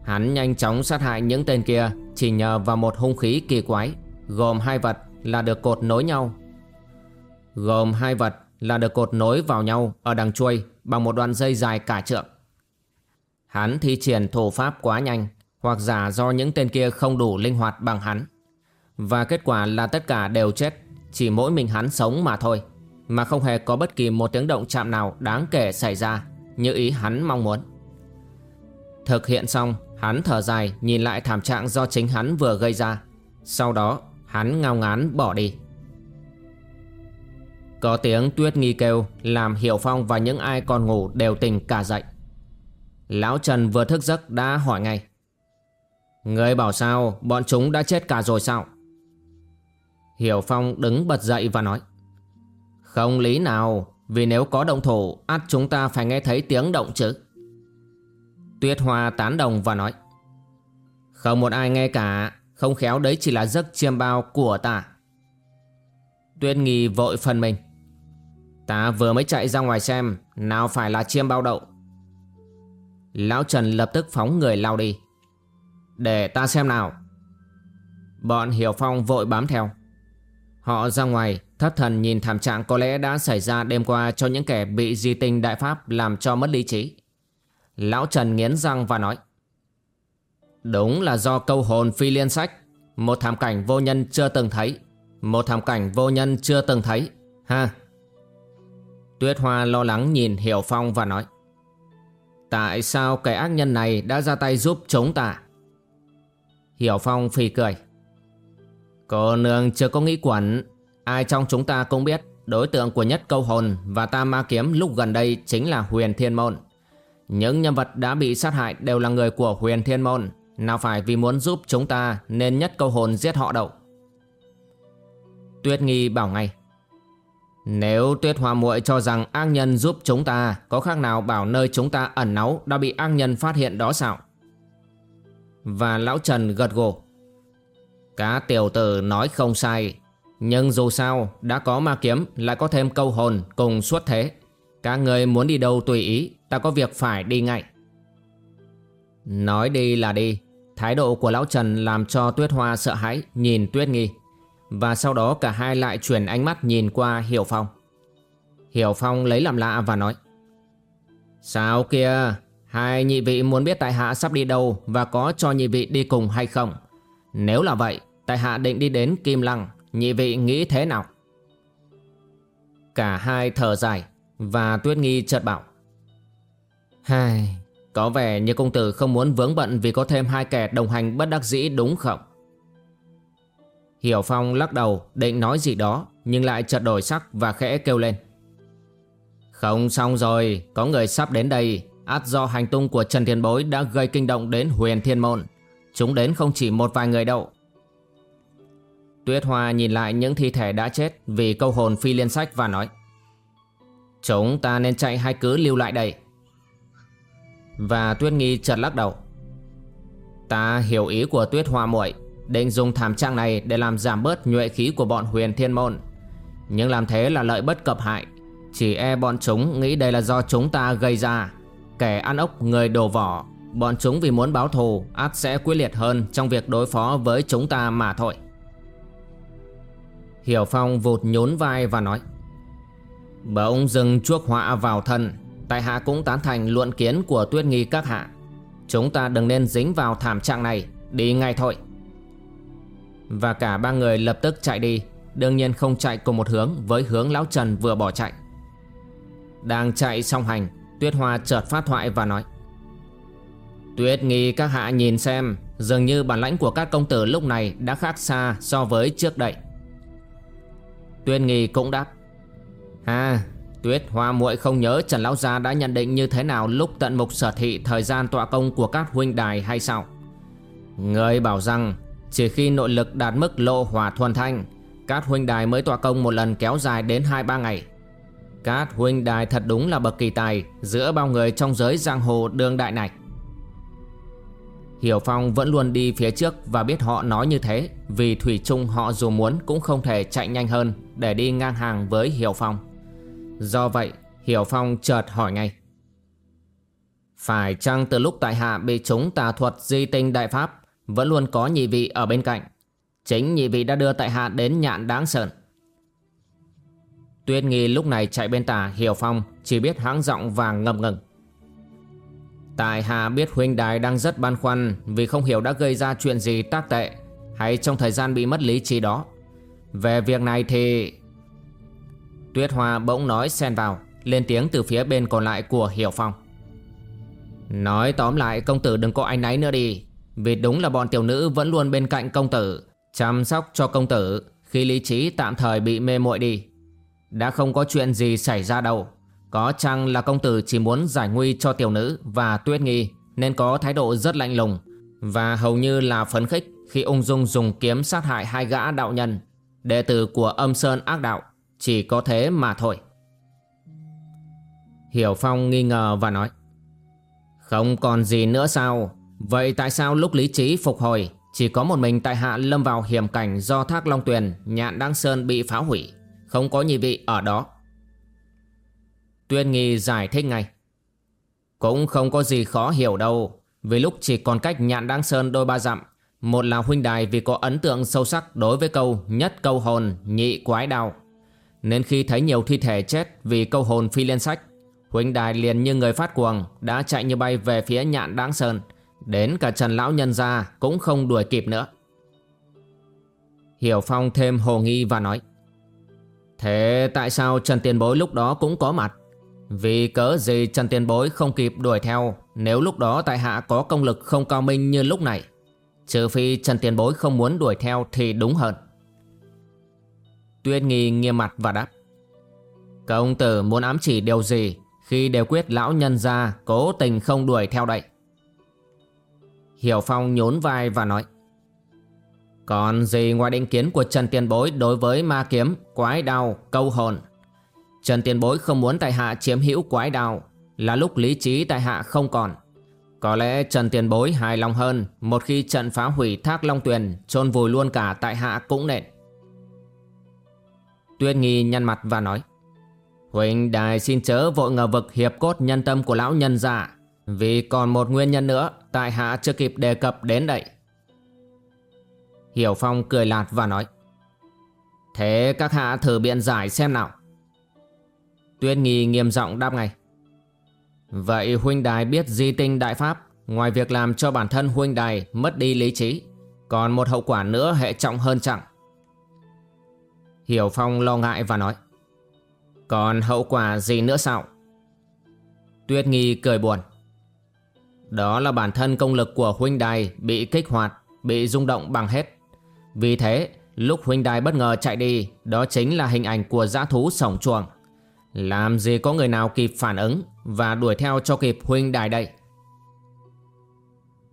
Hắn nhanh chóng sát hại những tên kia Chỉ nhờ vào một hung khí kỳ quái Gồm hai vật là được cột nối nhau Gồm hai vật là được cột nối vào nhau ở đằng chuôi bằng một đoạn dây dài cả trượng. Hắn thi triển thủ pháp quá nhanh hoặc giả do những tên kia không đủ linh hoạt bằng hắn. Và kết quả là tất cả đều chết, chỉ mỗi mình hắn sống mà thôi, mà không hề có bất kỳ một tiếng động chạm nào đáng kể xảy ra như ý hắn mong muốn. Thực hiện xong, hắn thở dài nhìn lại thảm trạng do chính hắn vừa gây ra. Sau đó, hắn ngao ngán bỏ đi. Có tiếng tuyết nghi kêu làm Hiểu Phong và những ai còn ngủ đều tỉnh cả dậy. Lão Trần vừa thức giấc đã hỏi ngay. Người bảo sao bọn chúng đã chết cả rồi sao? Hiểu Phong đứng bật dậy và nói. Không lý nào, vì nếu có động thủ, ắt chúng ta phải nghe thấy tiếng động chứ. Tuyết Hoa tán đồng và nói. Không một ai nghe cả, không khéo đấy chỉ là giấc chiêm bao của ta. Tuyết Nghi vội phần mình. Ta vừa mới chạy ra ngoài xem Nào phải là chiêm bao đậu Lão Trần lập tức phóng người lao đi Để ta xem nào Bọn Hiểu Phong vội bám theo Họ ra ngoài, Thất thần nhìn thảm trạng có lẽ đã xảy ra đêm qua Cho những kẻ bị di tinh đại pháp Làm cho mất lý trí. Lão Trần nghiến răng và nói, Đúng là do câu hồn phi liên sách. Một thảm cảnh vô nhân chưa từng thấy. Một thảm cảnh vô nhân chưa từng thấy. Ha. Tuyết Hoa lo lắng nhìn Hiểu Phong và nói, Tại sao kẻ ác nhân này đã ra tay giúp chống ta? Hiểu Phong phì cười Cô nương chưa có nghĩ quẩn. Ai trong chúng ta cũng biết, Đối tượng của nhất câu hồn và tam ma kiếm lúc gần đây chính là huyền thiên môn. Những nhân vật đã bị sát hại đều là người của huyền thiên môn. Nào phải vì muốn giúp chúng ta nên nhất câu hồn giết họ đâu? Tuyết Nghi bảo ngay. Nếu tuyết hoa muội cho rằng ác nhân giúp chúng ta, Có khác nào bảo nơi chúng ta ẩn náu Đã bị ác nhân phát hiện đó sao? Và lão Trần gật gù. Cá tiểu tử nói không sai. Nhưng dù sao Đã có ma kiếm lại có thêm câu hồn Cùng xuất thế. Các người muốn đi đâu tùy ý Ta có việc phải đi ngay. Nói đi là đi. Thái độ của lão Trần làm cho Tuyết Hoa sợ hãi Nhìn Tuyết Nghi. Và sau đó cả hai lại chuyển ánh mắt nhìn qua Hiểu Phong. Hiểu Phong lấy làm lạ và nói Sao kia Hai nhị vị muốn biết tại hạ sắp đi đâu và có cho nhị vị đi cùng hay không? Nếu là vậy, tại hạ định đi đến Kim Lăng, nhị vị nghĩ thế nào? Cả hai thở dài và Tuyết Nghi chợt bảo. Hai, có vẻ như công tử không muốn vướng bận vì có thêm hai kẻ đồng hành bất đắc dĩ đúng không? Hiểu Phong lắc đầu định nói gì đó nhưng lại chợt đổi sắc và khẽ kêu lên. Không xong rồi, có người sắp đến đây, át do hành tung của Trần Thiên Bối đã gây kinh động đến huyền thiên môn. Chúng đến không chỉ một vài người đâu. Tuyết Hoa nhìn lại những thi thể đã chết vì câu hồn phi liên sách và nói. Chúng ta nên chạy hay cứ lưu lại đây. Và Tuyết Nghi chợt lắc đầu. Ta hiểu ý của Tuyết Hoa muội, định dùng thảm trang này để làm giảm bớt nhuệ khí của bọn huyền thiên môn. Nhưng làm thế là lợi bất cập hại, Chỉ e bọn chúng nghĩ đây là do chúng ta gây ra Kẻ ăn ốc, người đổ vỏ, Bọn chúng vì muốn báo thù át sẽ quyết liệt hơn trong việc đối phó với chúng ta mà thôi Hiểu Phong vụt nhún vai và nói, Bỗng dừng chuốc họa vào thân, Tại hạ cũng tán thành luận kiến của tuyết nghi các hạ. Chúng ta đừng nên dính vào thảm trạng này, Đi ngay thôi. Và cả ba người lập tức chạy đi, Đương nhiên không chạy cùng một hướng với hướng Lão Trần vừa bỏ chạy. Đang chạy song hành, Tuyết Hoa chợt phát thoại và nói, Tuyết nghi các hạ nhìn xem, Dường như bản lãnh của các công tử lúc này đã khác xa so với trước đây. Tuyên nghi cũng đáp. Ha, Tuyết Hoa muội không nhớ Trần Lão Gia đã nhận định như thế nào lúc tận mục sở thị thời gian tọa công của các huynh đài hay sao? Người bảo rằng, chỉ khi nội lực đạt mức lộ hỏa thuần thanh, các huynh đài mới tọa công một lần kéo dài đến 2-3 ngày. Các huynh đài thật đúng là bậc kỳ tài, Giữa bao người trong giới giang hồ đương đại này. Hiểu Phong vẫn luôn đi phía trước và biết họ nói như thế, Vì Thủy chung họ dù muốn cũng không thể chạy nhanh hơn Để đi ngang hàng với Hiểu Phong. Do vậy, Hiểu Phong chợt hỏi ngay. Phải chăng từ lúc tại hạ bị chúng tà thuật di tinh đại pháp, Vẫn luôn có nhị vị ở bên cạnh? Chính nhị vị đã đưa tại hạ đến nhạn đáng sợn. Tuyết nghi lúc này chạy bên tà, Hiểu Phong Chỉ biết hãng giọng và ngầm ngừng. Tại hạ biết huynh đài đang rất băn khoăn Vì không hiểu đã gây ra chuyện gì tác tệ Hay trong thời gian bị mất lý trí đó Về việc này thì Tuyết Hoa bỗng nói xen vào, Lên tiếng từ phía bên còn lại của Hiểu Phong Nói tóm lại, công tử đừng có anh náy nữa đi, Vì đúng là bọn tiểu nữ vẫn luôn bên cạnh công tử, Chăm sóc cho công tử khi lý trí tạm thời bị mê muội đi. Đã không có chuyện gì xảy ra đâu. Có chăng là công tử chỉ muốn giải nguy cho tiểu nữ và tuyết nghi nên có thái độ rất lạnh lùng và hầu như là phấn khích khi ung dung dùng kiếm sát hại hai gã đạo nhân, đệ tử của âm sơn ác đạo. Chỉ có thế mà thôi. Hiểu Phong nghi ngờ và nói Không còn gì nữa sao Vậy tại sao lúc lý trí phục hồi chỉ có một mình tại hạ lâm vào hiểm cảnh do thác Long Tuyền, nhạn Đăng Sơn bị phá hủy. Không có nhị vị ở đó. Tuyên Nghi giải thích ngay. Cũng không có gì khó hiểu đâu. Vì lúc chỉ còn cách nhạn đáng Sơn đôi ba dặm. Một là huynh đài vì có ấn tượng sâu sắc đối với câu nhất câu hồn, nhị quái đạo. Nên khi thấy nhiều thi thể chết vì câu hồn phi liên sách, huynh đài liền như người phát cuồng đã chạy như bay về phía nhạn đáng Sơn Đến cả Trần Lão Nhân ra cũng không đuổi kịp nữa Hiểu Phong thêm hồ nghi và nói Thế tại sao Trần Tiền Bối lúc đó cũng có mặt vì cớ gì Trần Tiền Bối không kịp đuổi theo Nếu lúc đó tại hạ có công lực không cao minh như lúc này Trừ phi Trần Tiền Bối không muốn đuổi theo thì đúng hơn. Tuyết Nghi nghiêm mặt và đáp Công tử muốn ám chỉ điều gì Khi đều quyết lão nhân ra cố tình không đuổi theo đây? Hiểu Phong nhốn vai và nói Còn gì ngoài định kiến của Trần Tiên Bối đối với ma kiếm, quái đao, câu hồn Trần Tiền Bối không muốn tại hạ chiếm hữu quái đào Là lúc lý trí tại hạ không còn Có lẽ Trần Tiền Bối hài lòng hơn Một khi trận phá hủy thác Long Tuyền, chôn vùi luôn cả tại hạ cũng nện Tuyết Nghi nhăn mặt và nói, Huỳnh đài xin chớ vội ngờ vực hiệp cốt nhân tâm của lão nhân giả. Vì còn một nguyên nhân nữa tại hạ chưa kịp đề cập đến đây. Hiểu Phong cười lạt và nói, Thế các hạ thử biện giải xem nào Tuyết nghi nghiêm giọng đáp ngay. Vậy huynh đài biết di tinh đại pháp, Ngoài việc làm cho bản thân huynh đài mất đi lý trí, Còn một hậu quả nữa hệ trọng hơn chẳng Hiểu Phong lo ngại và nói. Còn hậu quả gì nữa sao? Tuyết Nghi cười buồn. Đó là bản thân công lực của huynh đài bị kích hoạt, Bị rung động bằng hết. Vì thế, lúc huynh đài bất ngờ chạy đi, Đó chính là hình ảnh của dã thú sổng chuồng. Làm gì có người nào kịp phản ứng Và đuổi theo cho kịp huynh đài đây?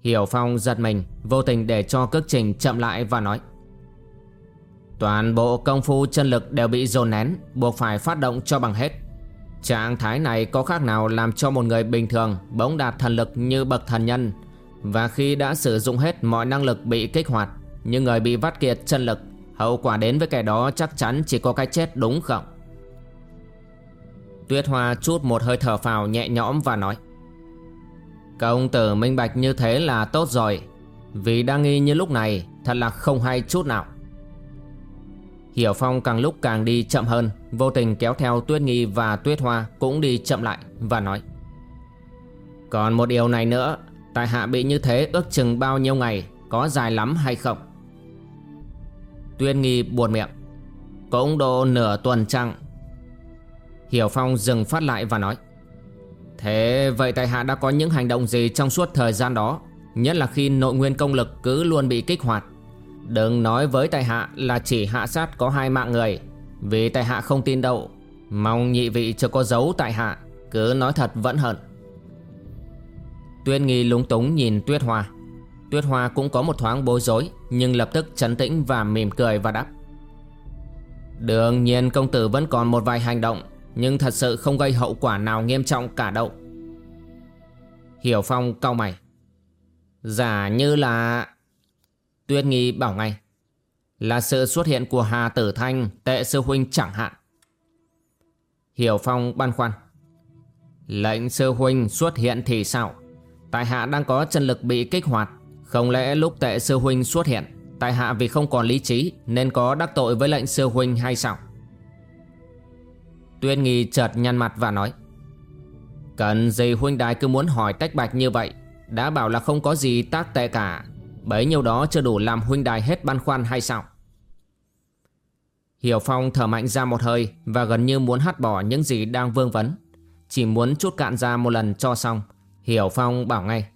Hiểu Phong giật mình, Vô tình để cho cước trình chậm lại và nói. Toàn bộ công phu chân lực đều bị dồn nén, Buộc phải phát động cho bằng hết. Trạng thái này có khác nào làm cho một người bình thường Bỗng đạt thần lực như bậc thần nhân Và khi đã sử dụng hết mọi năng lực bị kích hoạt Như người bị vắt kiệt chân lực, Hậu quả đến với kẻ đó chắc chắn chỉ có cái chết đúng không? Tuyết Hoa chút một hơi thở phào nhẹ nhõm và nói Công tử minh bạch như thế là tốt rồi, Vì đang nghi như lúc này, Thật là không hay chút nào. Hiểu Phong càng lúc càng đi chậm hơn, Vô tình kéo theo Tuyết Nghi và Tuyết Hoa Cũng đi chậm lại và nói, Còn một điều này nữa, Tại hạ bị như thế ước chừng bao nhiêu ngày, Có dài lắm hay không? Tuyết Nghi buồn miệng, Cũng độ nửa tuần chăng Hiểu Phong dừng phát lại và nói, Thế vậy tại hạ đã có những hành động gì trong suốt thời gian đó, Nhất là khi nội nguyên công lực cứ luôn bị kích hoạt? Đừng nói với tại hạ là chỉ hạ sát có hai mạng người, Vì tại hạ không tin đâu. Mong nhị vị chưa có dấu tại hạ, Cứ nói thật vẫn hận. Tuyết nghi lúng túng nhìn Tuyết Hoa. Tuyết Hoa cũng có một thoáng bối rối, Nhưng lập tức chấn tĩnh và mỉm cười và đáp, Đương nhiên công tử vẫn còn một vài hành động nhưng thật sự không gây hậu quả nào nghiêm trọng cả đâu. Hiểu Phong cau mày. Giả như là Tuyết Nghi bảo ngay, Là sự xuất hiện của Hà Tử Thanh, Tệ sư huynh chẳng hạn. Hiểu Phong băn khoăn. Lệnh sư huynh xuất hiện thì sao? Tại hạ đang có chân lực bị kích hoạt. Không lẽ lúc tệ sư huynh xuất hiện, Tại hạ vì không còn lý trí Nên có đắc tội với lệnh sư huynh hay sao? Tuyên Nghi chợt nhăn mặt và nói, Cần gì huynh đài cứ muốn hỏi tách bạch như vậy, Đã bảo là không có gì tác tệ cả. Bấy nhiêu đó chưa đủ làm huynh đài hết băn khoăn hay sao? Hiểu Phong thở mạnh ra một hơi Và gần như muốn hắt bỏ những gì đang vương vấn. Chỉ muốn chút cạn ra một lần cho xong, Hiểu Phong bảo ngay,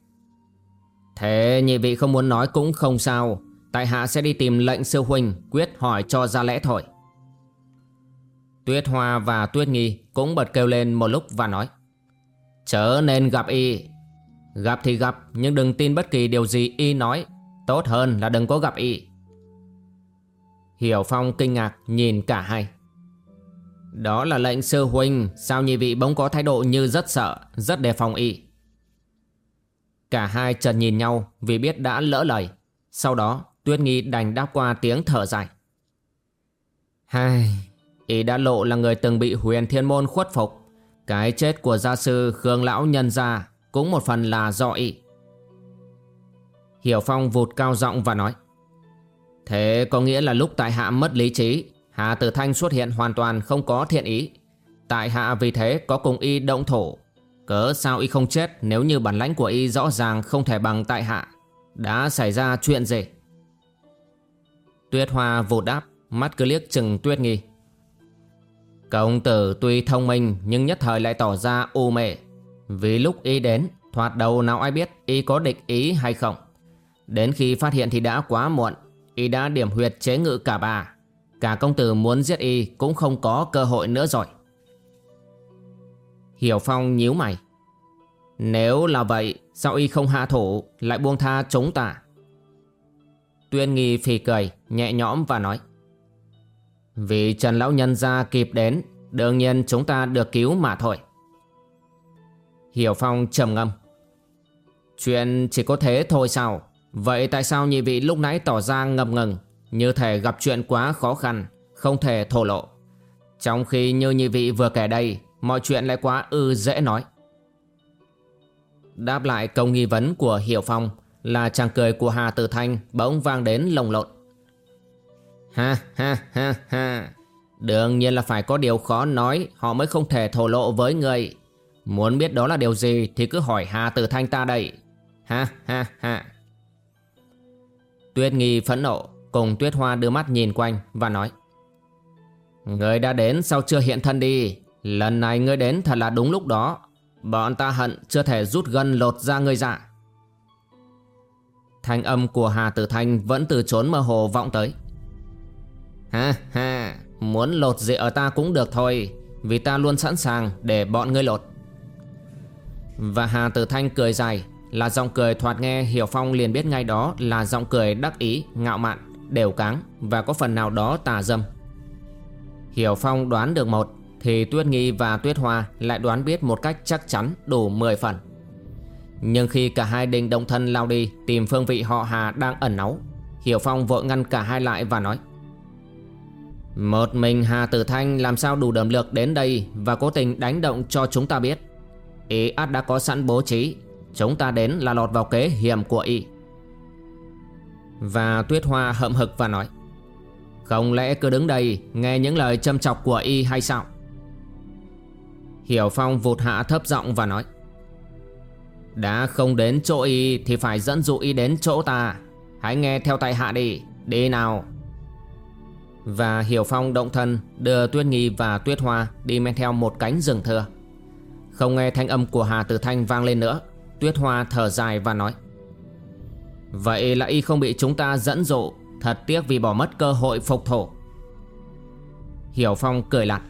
Thế nhị vị không muốn nói cũng không sao. Tại hạ sẽ đi tìm lệnh sư huynh Quyết hỏi cho ra lẽ thôi. Tuyết Hoa và Tuyết Nghi cũng bật kêu lên một lúc và nói, Chớ nên gặp y. Gặp thì gặp, nhưng đừng tin bất kỳ điều gì y nói. Tốt hơn là đừng có gặp y. Hiểu Phong kinh ngạc nhìn cả hai. Đó là lệnh sư huynh, Sao nhị vị bỗng có thái độ như rất sợ, Rất đề phòng y? Cả hai chợt nhìn nhau Vì biết đã lỡ lời. Sau đó, Tuyết Nghi đành đáp qua tiếng thở dài. Hai Y đã lộ là người từng bị huyền thiên môn khuất phục. Cái chết của gia sư Khương Lão Nhân gia Cũng một phần là do Y. Hiểu Phong vụt cao giọng và nói, Thế có nghĩa là lúc tại hạ mất lý trí Hà Tử Thanh xuất hiện hoàn toàn không có thiện ý. Tại hạ vì thế có cùng y động thổ Cớ sao y không chết nếu như bản lãnh của y rõ ràng không thể bằng tại hạ? Đã xảy ra chuyện gì? Tuyết Hoa vụt đáp, Mắt cứ liếc chừng Tuyết Nghi. Công tử tuy thông minh, Nhưng nhất thời lại tỏ ra u mê. Vì lúc y đến, Thoạt đầu nào ai biết y có địch ý hay không. Đến khi phát hiện thì đã quá muộn, Y đã điểm huyệt chế ngự cả bà. Cả công tử muốn giết y Cũng không có cơ hội nữa rồi. Hiểu Phong nhíu mày. Nếu là vậy, Sao y không hạ thủ, Lại buông tha chúng ta? Tuyên nghi phì cười, Nhẹ nhõm và nói. Vì Trần Lão Nhân ra kịp đến, Đương nhiên chúng ta được cứu mà thôi. Hiểu Phong trầm ngâm. Chuyện chỉ có thế thôi sao? Vậy tại sao nhị vị lúc nãy tỏ ra ngập ngừng? Như thể gặp chuyện quá khó khăn, Không thể thổ lộ. Trong khi như nhị vị vừa kể đây, Mọi chuyện lại quá ư dễ nói. Đáp lại câu nghi vấn của Hiểu Phong Là chàng cười của Hà Tử Thanh Bỗng vang đến lồng lộn. Ha ha ha ha Đương nhiên là phải có điều khó nói Họ mới không thể thổ lộ với người Muốn biết đó là điều gì thì cứ hỏi Hà Tử Thanh ta đây. Ha ha ha. Tuyết Nghi phẫn nộ, cùng Tuyết Hoa đưa mắt nhìn quanh và nói. Người đã đến sao chưa hiện thân đi? Lần này ngươi đến thật là đúng lúc đó. Bọn ta hận chưa thể rút gân lột ra ngươi dạ. Thanh âm của Hà Tử Thanh vẫn từ trốn mơ hồ vọng tới. Ha ha, muốn lột gì ở ta cũng được thôi, vì ta luôn sẵn sàng để bọn ngươi lột. Và Hà Tử Thanh cười dài, là giọng cười thoạt nghe Hiểu Phong liền biết ngay đó là giọng cười đắc ý, ngạo mạn, đều cáng và có phần nào đó tà dâm. Hiểu Phong đoán được một thì Tuyết Nghi và Tuyết Hoa lại đoán biết một cách chắc chắn đủ 10 phần. Nhưng khi cả hai đình động thân lao đi tìm phương vị họ Hà đang ẩn náu, Hiểu Phong vội ngăn cả hai lại và nói một mình Hà Tử Thanh làm sao đủ đầm lược đến đây và cố tình đánh động cho chúng ta biết. Ý át đã có sẵn bố trí, chúng ta đến là lọt vào kế hiểm của y. Và Tuyết Hoa hậm hực và nói Không lẽ cứ đứng đây nghe những lời châm chọc của y hay sao? Hiểu Phong vụt hạ thấp giọng và nói Đã không đến chỗ y thì phải dẫn dụ y đến chỗ ta Hãy nghe theo tay hạ đi Đi nào và Hiểu Phong động thân đưa Tuyết Nghi và Tuyết Hoa đi men theo một cánh rừng thưa. Không nghe thanh âm của Hà Tử Thanh vang lên nữa, Tuyết Hoa thở dài và nói, Vậy là y không bị chúng ta dẫn dụ, Thật tiếc vì bỏ mất cơ hội phục thổ. Hiểu Phong cười lặt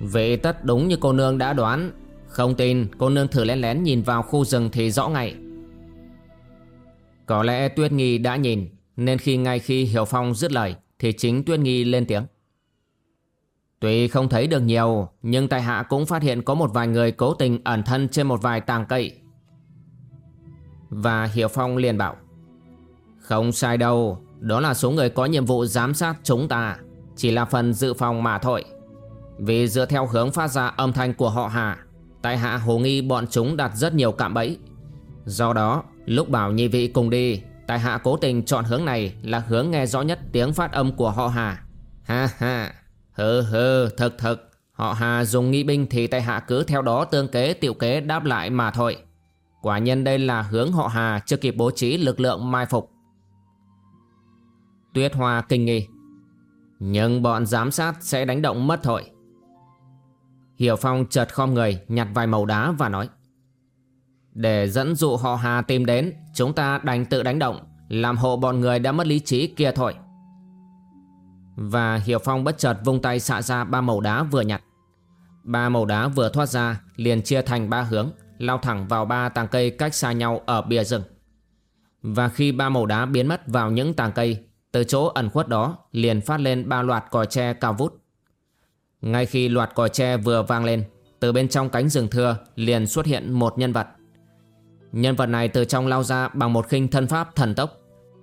Vậy tất đúng như cô nương đã đoán, Không tin cô nương thử lén lén nhìn vào khu rừng thì rõ ngay. Có lẽ Tuyết Nghi đã nhìn, Nên khi ngay khi Hiểu Phong dứt lời thì chính tuyên Nghi lên tiếng. Tuy không thấy được nhiều, Nhưng tại hạ cũng phát hiện có một vài người cố tình ẩn thân trên một vài tàng cây. Và Hiểu Phong liền bảo, Không sai đâu, Đó là số người có nhiệm vụ giám sát chúng ta, Chỉ là phần dự phòng mà thôi. Vì dựa theo hướng phát ra âm thanh của họ Hà Tại hạ hồ nghi bọn chúng đặt rất nhiều cạm bẫy. Do đó, lúc bảo nhị vị cùng đi Tại hạ cố tình chọn hướng này là hướng nghe rõ nhất tiếng phát âm của họ Hà. Ha ha. Hơ hơ, thật thật. Họ Hà dùng nghi binh thì tại hạ cứ theo đó tương kế tiểu kế đáp lại mà thôi. Quả nhân đây là hướng họ Hà chưa kịp bố trí lực lượng mai phục. Tuyết Hoa kinh nghi. Nhưng bọn giám sát sẽ đánh động mất thôi. Hiểu Phong chợt khom người nhặt vài màu đá và nói. Để dẫn dụ họ Hà tìm đến. Chúng ta đành tự đánh động, Làm hộ bọn người đã mất lý trí kia thôi. Và Hiểu Phong bất chợt vung tay xạ ra ba màu đá vừa nhặt. Ba màu đá vừa thoát ra, liền chia thành ba hướng, Lao thẳng vào ba tàng cây cách xa nhau ở bìa rừng. Và khi ba màu đá biến mất vào những tàng cây, Từ chỗ ẩn khuất đó liền phát lên ba loạt còi tre cao vút. Ngay khi loạt còi tre vừa vang lên, Từ bên trong cánh rừng thưa liền xuất hiện một nhân vật. Nhân vật này từ trong lao ra bằng một khinh thân pháp thần tốc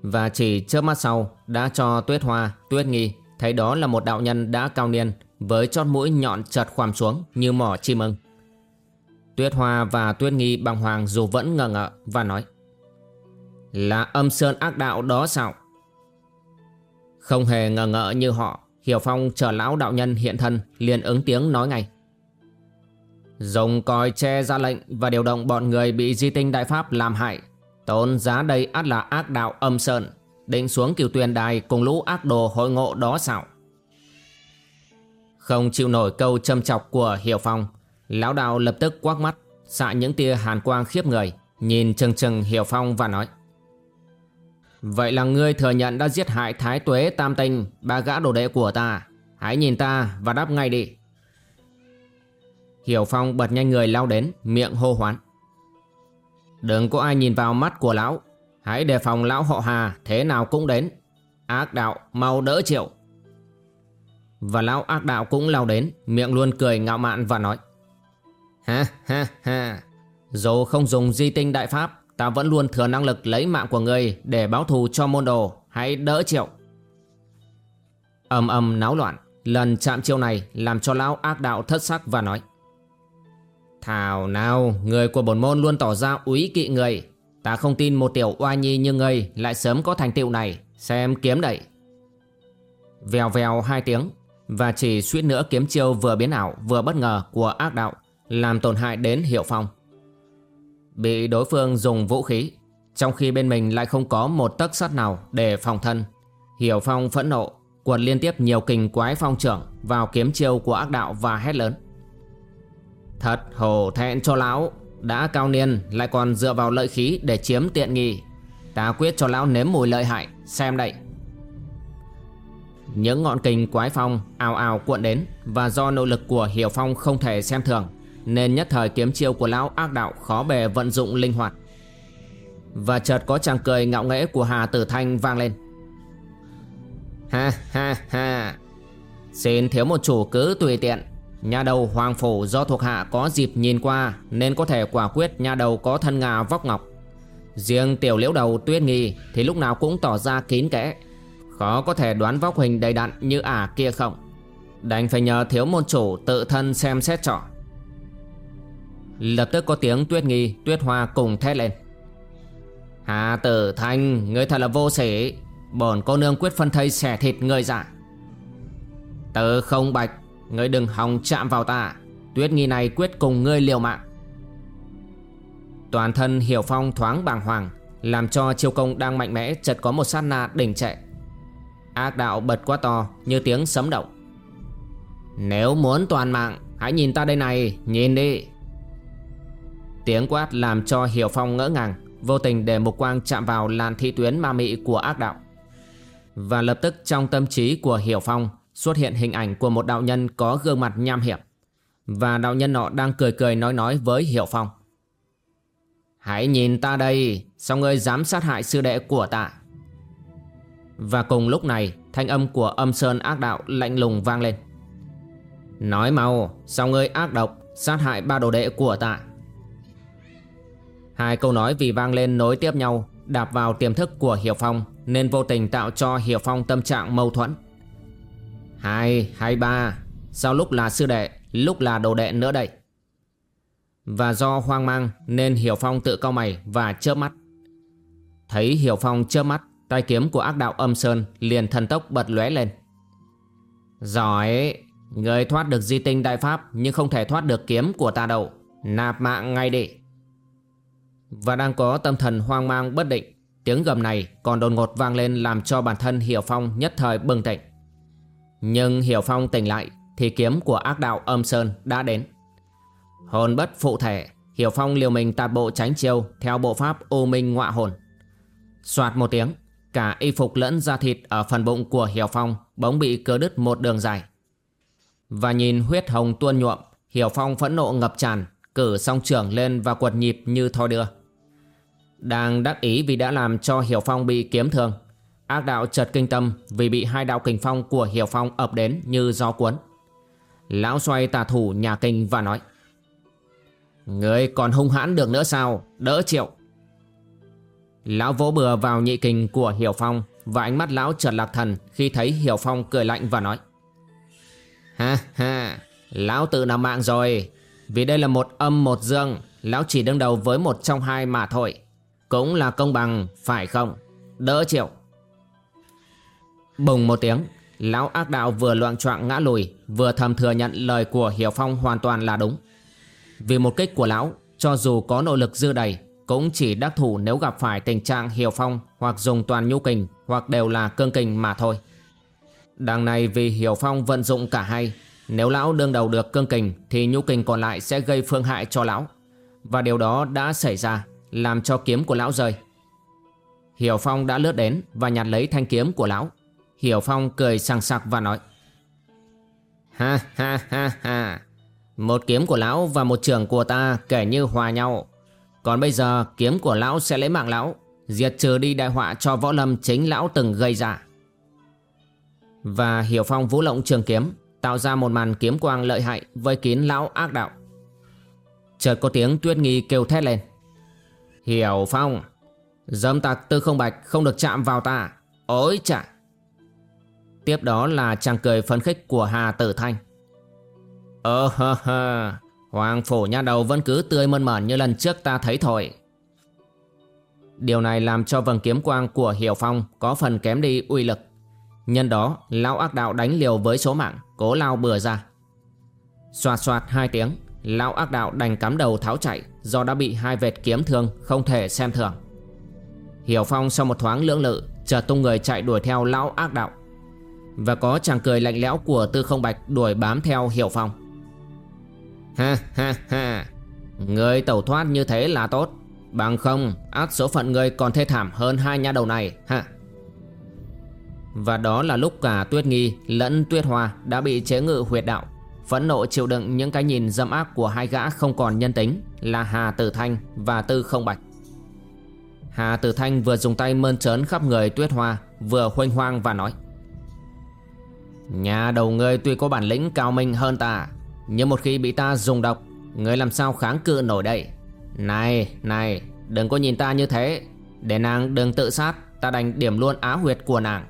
Và chỉ trước mắt sau đã cho Tuyết Hoa, Tuyết Nghi Thấy đó là một đạo nhân đã cao niên Với chót mũi nhọn chật khoằm xuống như mỏ chim ưng Tuyết Hoa và Tuyết Nghi bằng hoàng dù vẫn ngờ ngợ và nói Là âm sơn ác đạo đó sao Không hề ngờ ngợ như họ Hiểu Phong chờ lão đạo nhân hiện thân liền ứng tiếng nói ngay. Dùng còi che ra lệnh và điều động bọn người bị di tinh đại pháp làm hại. Tôn giá đây ắt là ác đạo âm sơn, định xuống cửu tuyền đài cùng lũ ác đồ hội ngộ đó xạo. Không chịu nổi câu châm chọc của Hiểu Phong, lão đạo lập tức quắc mắt, xạ những tia hàn quang khiếp người, nhìn chừng chừng Hiểu Phong và nói. Vậy là ngươi thừa nhận đã giết hại Thái Tuế Tam Tinh Ba gã đồ đệ của ta Hãy nhìn ta và đáp ngay đi Hiểu Phong bật nhanh người lao đến, Miệng hô hoán. Đừng có ai nhìn vào mắt của lão. Hãy đề phòng lão họ Hà, Thế nào cũng đến. Ác đạo, mau đỡ chịu. Và lão ác đạo cũng lao đến, Miệng luôn cười ngạo mạn và nói. Ha ha ha. Dù không dùng di tinh đại pháp, Ta vẫn luôn thừa năng lực lấy mạng của người Để báo thù cho môn đồ. Hãy đỡ chịu. Âm âm náo loạn, Lần chạm chiêu này làm cho lão ác đạo thất sắc và nói. Thảo nào, Người của bổn môn luôn tỏ ra úy kỵ người. Ta không tin một tiểu oa nhi như ngươi Lại sớm có thành tựu này. Xem kiếm đậy Vèo vèo hai tiếng, Và chỉ suýt nữa kiếm chiêu vừa biến ảo, Vừa bất ngờ của ác đạo, Làm tổn hại đến Hiệu Phong. Bị đối phương dùng vũ khí, Trong khi bên mình lại không có một tấc sắt nào để phòng thân. Hiểu Phong phẫn nộ, Quật liên tiếp nhiều kình quái phong trưởng Vào kiếm chiêu của ác đạo và hét lớn. Thật hổ thẹn cho lão. Đã cao niên, lại còn dựa vào lợi khí để chiếm tiện nghi. Ta quyết cho lão nếm mùi lợi hại, Xem đây. Những ngọn kình quái phong ào ào cuộn đến Và do nội lực của Hiểu Phong không thể xem thường, Nên nhất thời kiếm chiêu của lão ác đạo khó bề vận dụng linh hoạt. Và chợt có chàng cười ngạo nghễ của Hà Tử Thanh vang lên. Ha ha ha. Xin thiếu một chủ cứ tùy tiện. Nhà đầu hoàng phủ do thuộc hạ có dịp nhìn qua, Nên có thể quả quyết nhà đầu có thân ngà vóc ngọc. Riêng tiểu liễu đầu tuyết nghi Thì lúc nào cũng tỏ ra kín kẽ. Khó có thể đoán vóc hình đầy đặn như ả kia không. Đành phải nhờ thiếu môn chủ tự thân xem xét trọ. Lập tức có tiếng tuyết nghi, Tuyết hoa cùng thét lên. Hà tử thanh Người thật là vô sỉ. Bổn cô nương quyết phân thây xẻ thịt người dạ. giả tử không bạch Ngươi đừng hòng chạm vào ta. Tuyết nghi này quyết cùng ngươi liều mạng. Toàn thân Hiểu Phong thoáng bàng hoàng, Làm cho chiêu công đang mạnh mẽ chợt có một sát na đỉnh trệ. Ác đạo bật quá to như tiếng sấm động. Nếu muốn toàn mạng, Hãy nhìn ta đây này, Nhìn đi. Tiếng quát làm cho Hiểu Phong ngỡ ngàng, Vô tình để mục quang chạm vào làn thị tuyến ma mị của ác đạo. Và lập tức trong tâm trí của Hiểu Phong Xuất hiện hình ảnh của một đạo nhân có gương mặt nham hiểm. Và đạo nhân nọ đang cười cười nói nói với Hiểu Phong. Hãy nhìn ta đây, Sao ngươi dám sát hại sư đệ của ta? Và cùng lúc này, Thanh âm của âm sơn ác đạo lạnh lùng vang lên. Nói mau, Sao ngươi ác độc Sát hại ba đồ đệ của ta? Hai câu nói vì vang lên nối tiếp nhau, Đạp vào tiềm thức của Hiểu Phong, Nên vô tình tạo cho Hiểu Phong tâm trạng mâu thuẫn. Hai hai, ba. Sao lúc là sư đệ, Lúc là đồ đệ nữa đây? Và do hoang mang Nên Hiểu Phong tự cau mày và chớp mắt. Thấy Hiểu Phong chớp mắt, Tay kiếm của ác đạo âm sơn Liền thần tốc bật lóe lên. Giỏi, Người thoát được di tinh đại pháp Nhưng không thể thoát được kiếm của ta đâu. Nạp mạng ngay đi. Và đang có tâm thần hoang mang bất định, Tiếng gầm này còn đột ngột vang lên Làm cho bản thân Hiểu Phong nhất thời bừng tỉnh nhưng Hiểu Phong tỉnh lại Thì kiếm của ác đạo âm sơn đã đến. Hồn bất phụ thể, Hiểu Phong liều mình tạt bộ tránh chiêu Theo bộ pháp ô minh ngọa hồn. Xoạt một tiếng, Cả y phục lẫn da thịt ở phần bụng của Hiểu Phong Bỗng bị cớ đứt một đường dài. Và nhìn huyết hồng tuôn nhuộm, Hiểu Phong phẫn nộ ngập tràn, Cử song trưởng lên và quật nhịp như thoi đưa. Đang đắc ý vì đã làm cho Hiểu Phong bị kiếm thương Ác đạo chợt kinh tâm vì bị hai đạo kình phong của Hiểu Phong ập đến như gió cuốn. Lão xoay tà thủ nhà kinh và nói Người còn hung hãn được nữa sao, đỡ chịu. Lão vỗ bừa vào nhị kình của Hiểu Phong và ánh mắt lão chợt lạc thần khi thấy Hiểu Phong cười lạnh và nói Ha ha, lão tự nằm mạng rồi. Vì đây là một âm một dương, lão chỉ đương đầu với một trong hai mà thôi. Cũng là công bằng, phải không? Đỡ chịu. Bùng một tiếng, Lão ác đạo vừa loạn choạng ngã lùi, Vừa thầm thừa nhận lời của Hiểu Phong hoàn toàn là đúng. Vì một kích của lão, Cho dù có nội lực dư đầy, Cũng chỉ đắc thủ nếu gặp phải tình trạng Hiểu Phong Hoặc dùng toàn nhu kình Hoặc đều là cương kình mà thôi. Đằng này vì Hiểu Phong vận dụng cả hai, Nếu lão đương đầu được cương kình Thì nhu kình còn lại sẽ gây phương hại cho lão. Và điều đó đã xảy ra, Làm cho kiếm của lão rơi. Hiểu Phong đã lướt đến Và nhặt lấy thanh kiếm của lão. Hiểu Phong cười sằng sặc và nói, Ha ha ha ha. Một kiếm của lão và một trường của ta kể như hòa nhau. Còn bây giờ, kiếm của lão sẽ lấy mạng lão, Diệt trừ đi đại họa cho võ lâm chính lão từng gây ra. Và Hiểu Phong vũ lộng trường kiếm, Tạo ra một màn kiếm quang lợi hại vây kín lão ác đạo. Chợt có tiếng tuyết nghi kêu thét lên, Hiểu Phong, Dâm tặc tư không bạch không được chạm vào ta. Ôi chà! Tiếp đó là chàng cười phấn khích của Hà Tử Thanh. Ờ, Ơ hơ hơ Hoàng phủ nha đầu vẫn cứ tươi mơn mởn như lần trước ta thấy thôi. Điều này làm cho vầng kiếm quang của Hiểu Phong có phần kém đi uy lực. Nhân đó, lão ác đạo đánh liều với số mạng, Cố lao bừa ra. Xoạt xoạt hai tiếng, Lão ác đạo đành cắm đầu tháo chạy Do đã bị hai vệt kiếm thương Không thể xem thường. Hiểu Phong sau một thoáng lưỡng lự, chợt tung người chạy đuổi theo lão ác đạo. Và có chàng cười lạnh lẽo của Tư Không Bạch đuổi bám theo Hiểu Phong. Ha ha ha. Người tẩu thoát như thế là tốt. Bằng không át số phận người còn thê thảm hơn hai nha đầu này, ha. Và đó là lúc cả Tuyết Nghi lẫn Tuyết Hoa đã bị chế ngự huyệt đạo, Phẫn nộ chịu đựng những cái nhìn dâm ác của hai gã không còn nhân tính Là Hà Tử Thanh và Tư Không Bạch. Hà Tử Thanh vừa dùng tay mơn trớn khắp người Tuyết Hoa, Vừa khoanh hoang và nói Nhà đầu ngươi tuy có bản lĩnh cao minh hơn ta, Nhưng một khi bị ta dùng độc, Ngươi làm sao kháng cự nổi đây? Này này, Đừng có nhìn ta như thế. Để nàng đừng tự sát, Ta đành điểm luôn á huyệt của nàng.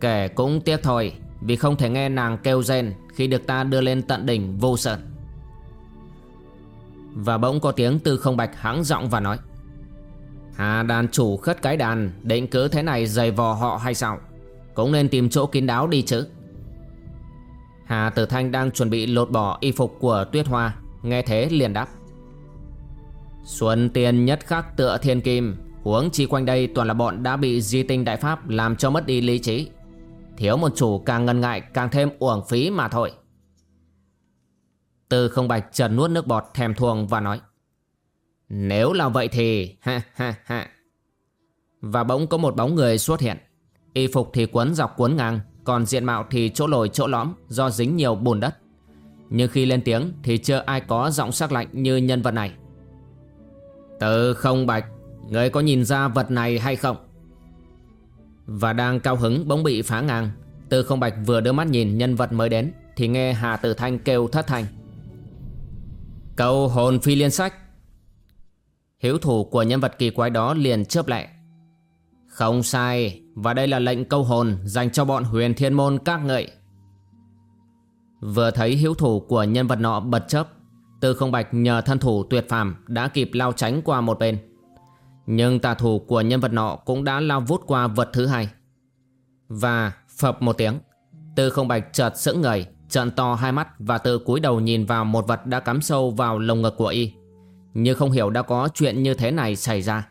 Kể cũng tiếc thôi, Vì không thể nghe nàng kêu rên Khi được ta đưa lên tận đỉnh vô sơn Và bỗng có tiếng từ không bạch hắng giọng và nói, Hà đàn chủ khất cái đàn, Định cứ thế này dày vò họ hay sao? Cũng nên tìm chỗ kín đáo đi chứ. Hà Tử Thanh đang chuẩn bị lột bỏ y phục của Tuyết Hoa. Nghe thế liền đáp. Xuân Tiên nhất khắc tựa thiên kim. Huống chi quanh đây toàn là bọn đã bị di tinh đại pháp Làm cho mất đi lý trí. Thiếu một chủ càng ngần ngại, càng thêm uổng phí mà thôi. Tư không bạch trần nuốt nước bọt thèm thuồng và nói, Nếu là vậy thì, ha ha ha. Và bỗng có một bóng người xuất hiện. Y phục thì quấn dọc quấn ngang. Còn diện mạo thì chỗ lồi chỗ lõm, Do dính nhiều bùn đất. Nhưng khi lên tiếng thì chưa ai có giọng sắc lạnh như nhân vật này. Từ không, bạch Người có nhìn ra vật này hay không? Và đang cao hứng bỗng bị phá ngang Từ không bạch vừa đưa mắt nhìn nhân vật mới đến Thì nghe Hà Tử Thanh kêu thất thanh. Câu hồn phi liên sách. Hiếu thủ của nhân vật kỳ quái đó liền chớp lẹ. Không sai Và đây là lệnh câu hồn Dành cho bọn huyền thiên môn các ngợi Vừa thấy hiếu thủ của nhân vật nọ bật chớp Tư không bạch nhờ thân thủ tuyệt phàm đã kịp lao tránh qua một bên. Nhưng tà thủ của nhân vật nọ cũng đã lao vút qua vật thứ hai. Và phập một tiếng, Tư không bạch chợt sững người, trợn to hai mắt và từ cúi đầu nhìn vào một vật đã cắm sâu vào lồng ngực của y. như không hiểu đã có chuyện như thế này xảy ra.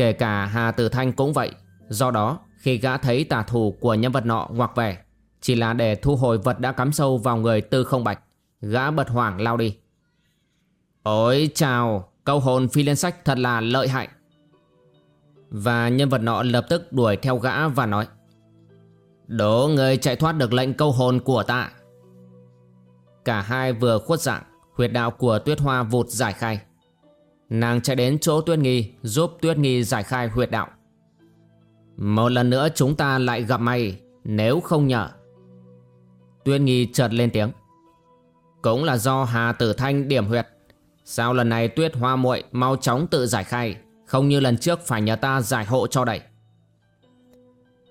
Kể cả Hà Tử Thanh cũng vậy. Do đó, khi gã thấy tà thủ của nhân vật nọ ngoặc về, chỉ là để thu hồi vật đã cắm sâu vào người Tư không bạch. Gã bật hoảng lao đi Ôi chào Câu hồn phi lên sách thật là lợi hại Và nhân vật nọ lập tức đuổi theo gã và nói Đố người chạy thoát được lệnh câu hồn của ta Cả hai vừa khuất dạng Huyệt đạo của Tuyết Hoa vụt giải khai Nàng chạy đến chỗ Tuyết Nghi, Giúp Tuyết Nghi giải khai huyệt đạo. Một lần nữa chúng ta lại gặp mày Nếu không nhờ. Tuyết Nghi chợt lên tiếng. Cũng là do Hà Tử Thanh điểm huyệt. Sao lần này tuyết hoa muội mau chóng tự giải khai, Không như lần trước phải nhờ ta giải hộ cho đẩy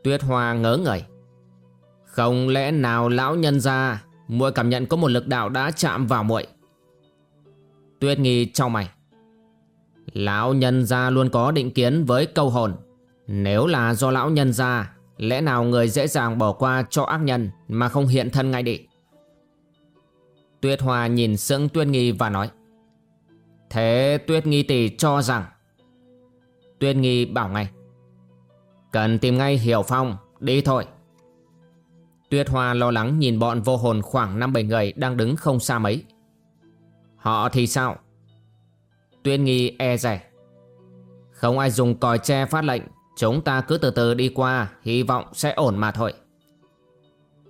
Tuyết hoa ngớ người Không lẽ nào lão nhân ra muội cảm nhận có một lực đạo đã chạm vào muội? Tuyết nghi trong mày. Lão nhân gia luôn có định kiến với câu hồn. Nếu là do lão nhân gia, Lẽ nào người dễ dàng bỏ qua cho ác nhân Mà không hiện thân ngay đi? Tuyết Hoa nhìn sững Tuyết Nghi và nói, Thế Tuyết Nghi tỷ cho rằng Tuyết Nghi bảo ngay, Cần tìm ngay Hiểu Phong, Đi thôi. Tuyết Hoa lo lắng nhìn bọn vô hồn khoảng 5-7 người đang đứng không xa mấy. Họ thì sao? Tuyên Nghi e rẻ Không ai dùng còi tre phát lệnh, Chúng ta cứ từ từ đi qua, Hy vọng sẽ ổn mà thôi.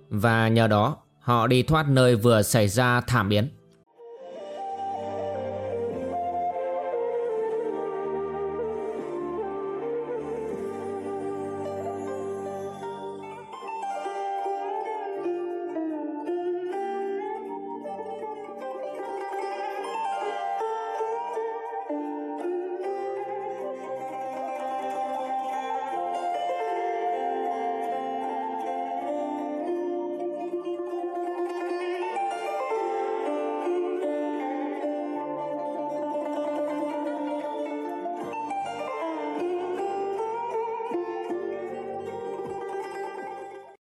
Và nhờ đó, Họ đi thoát nơi vừa xảy ra thảm biến.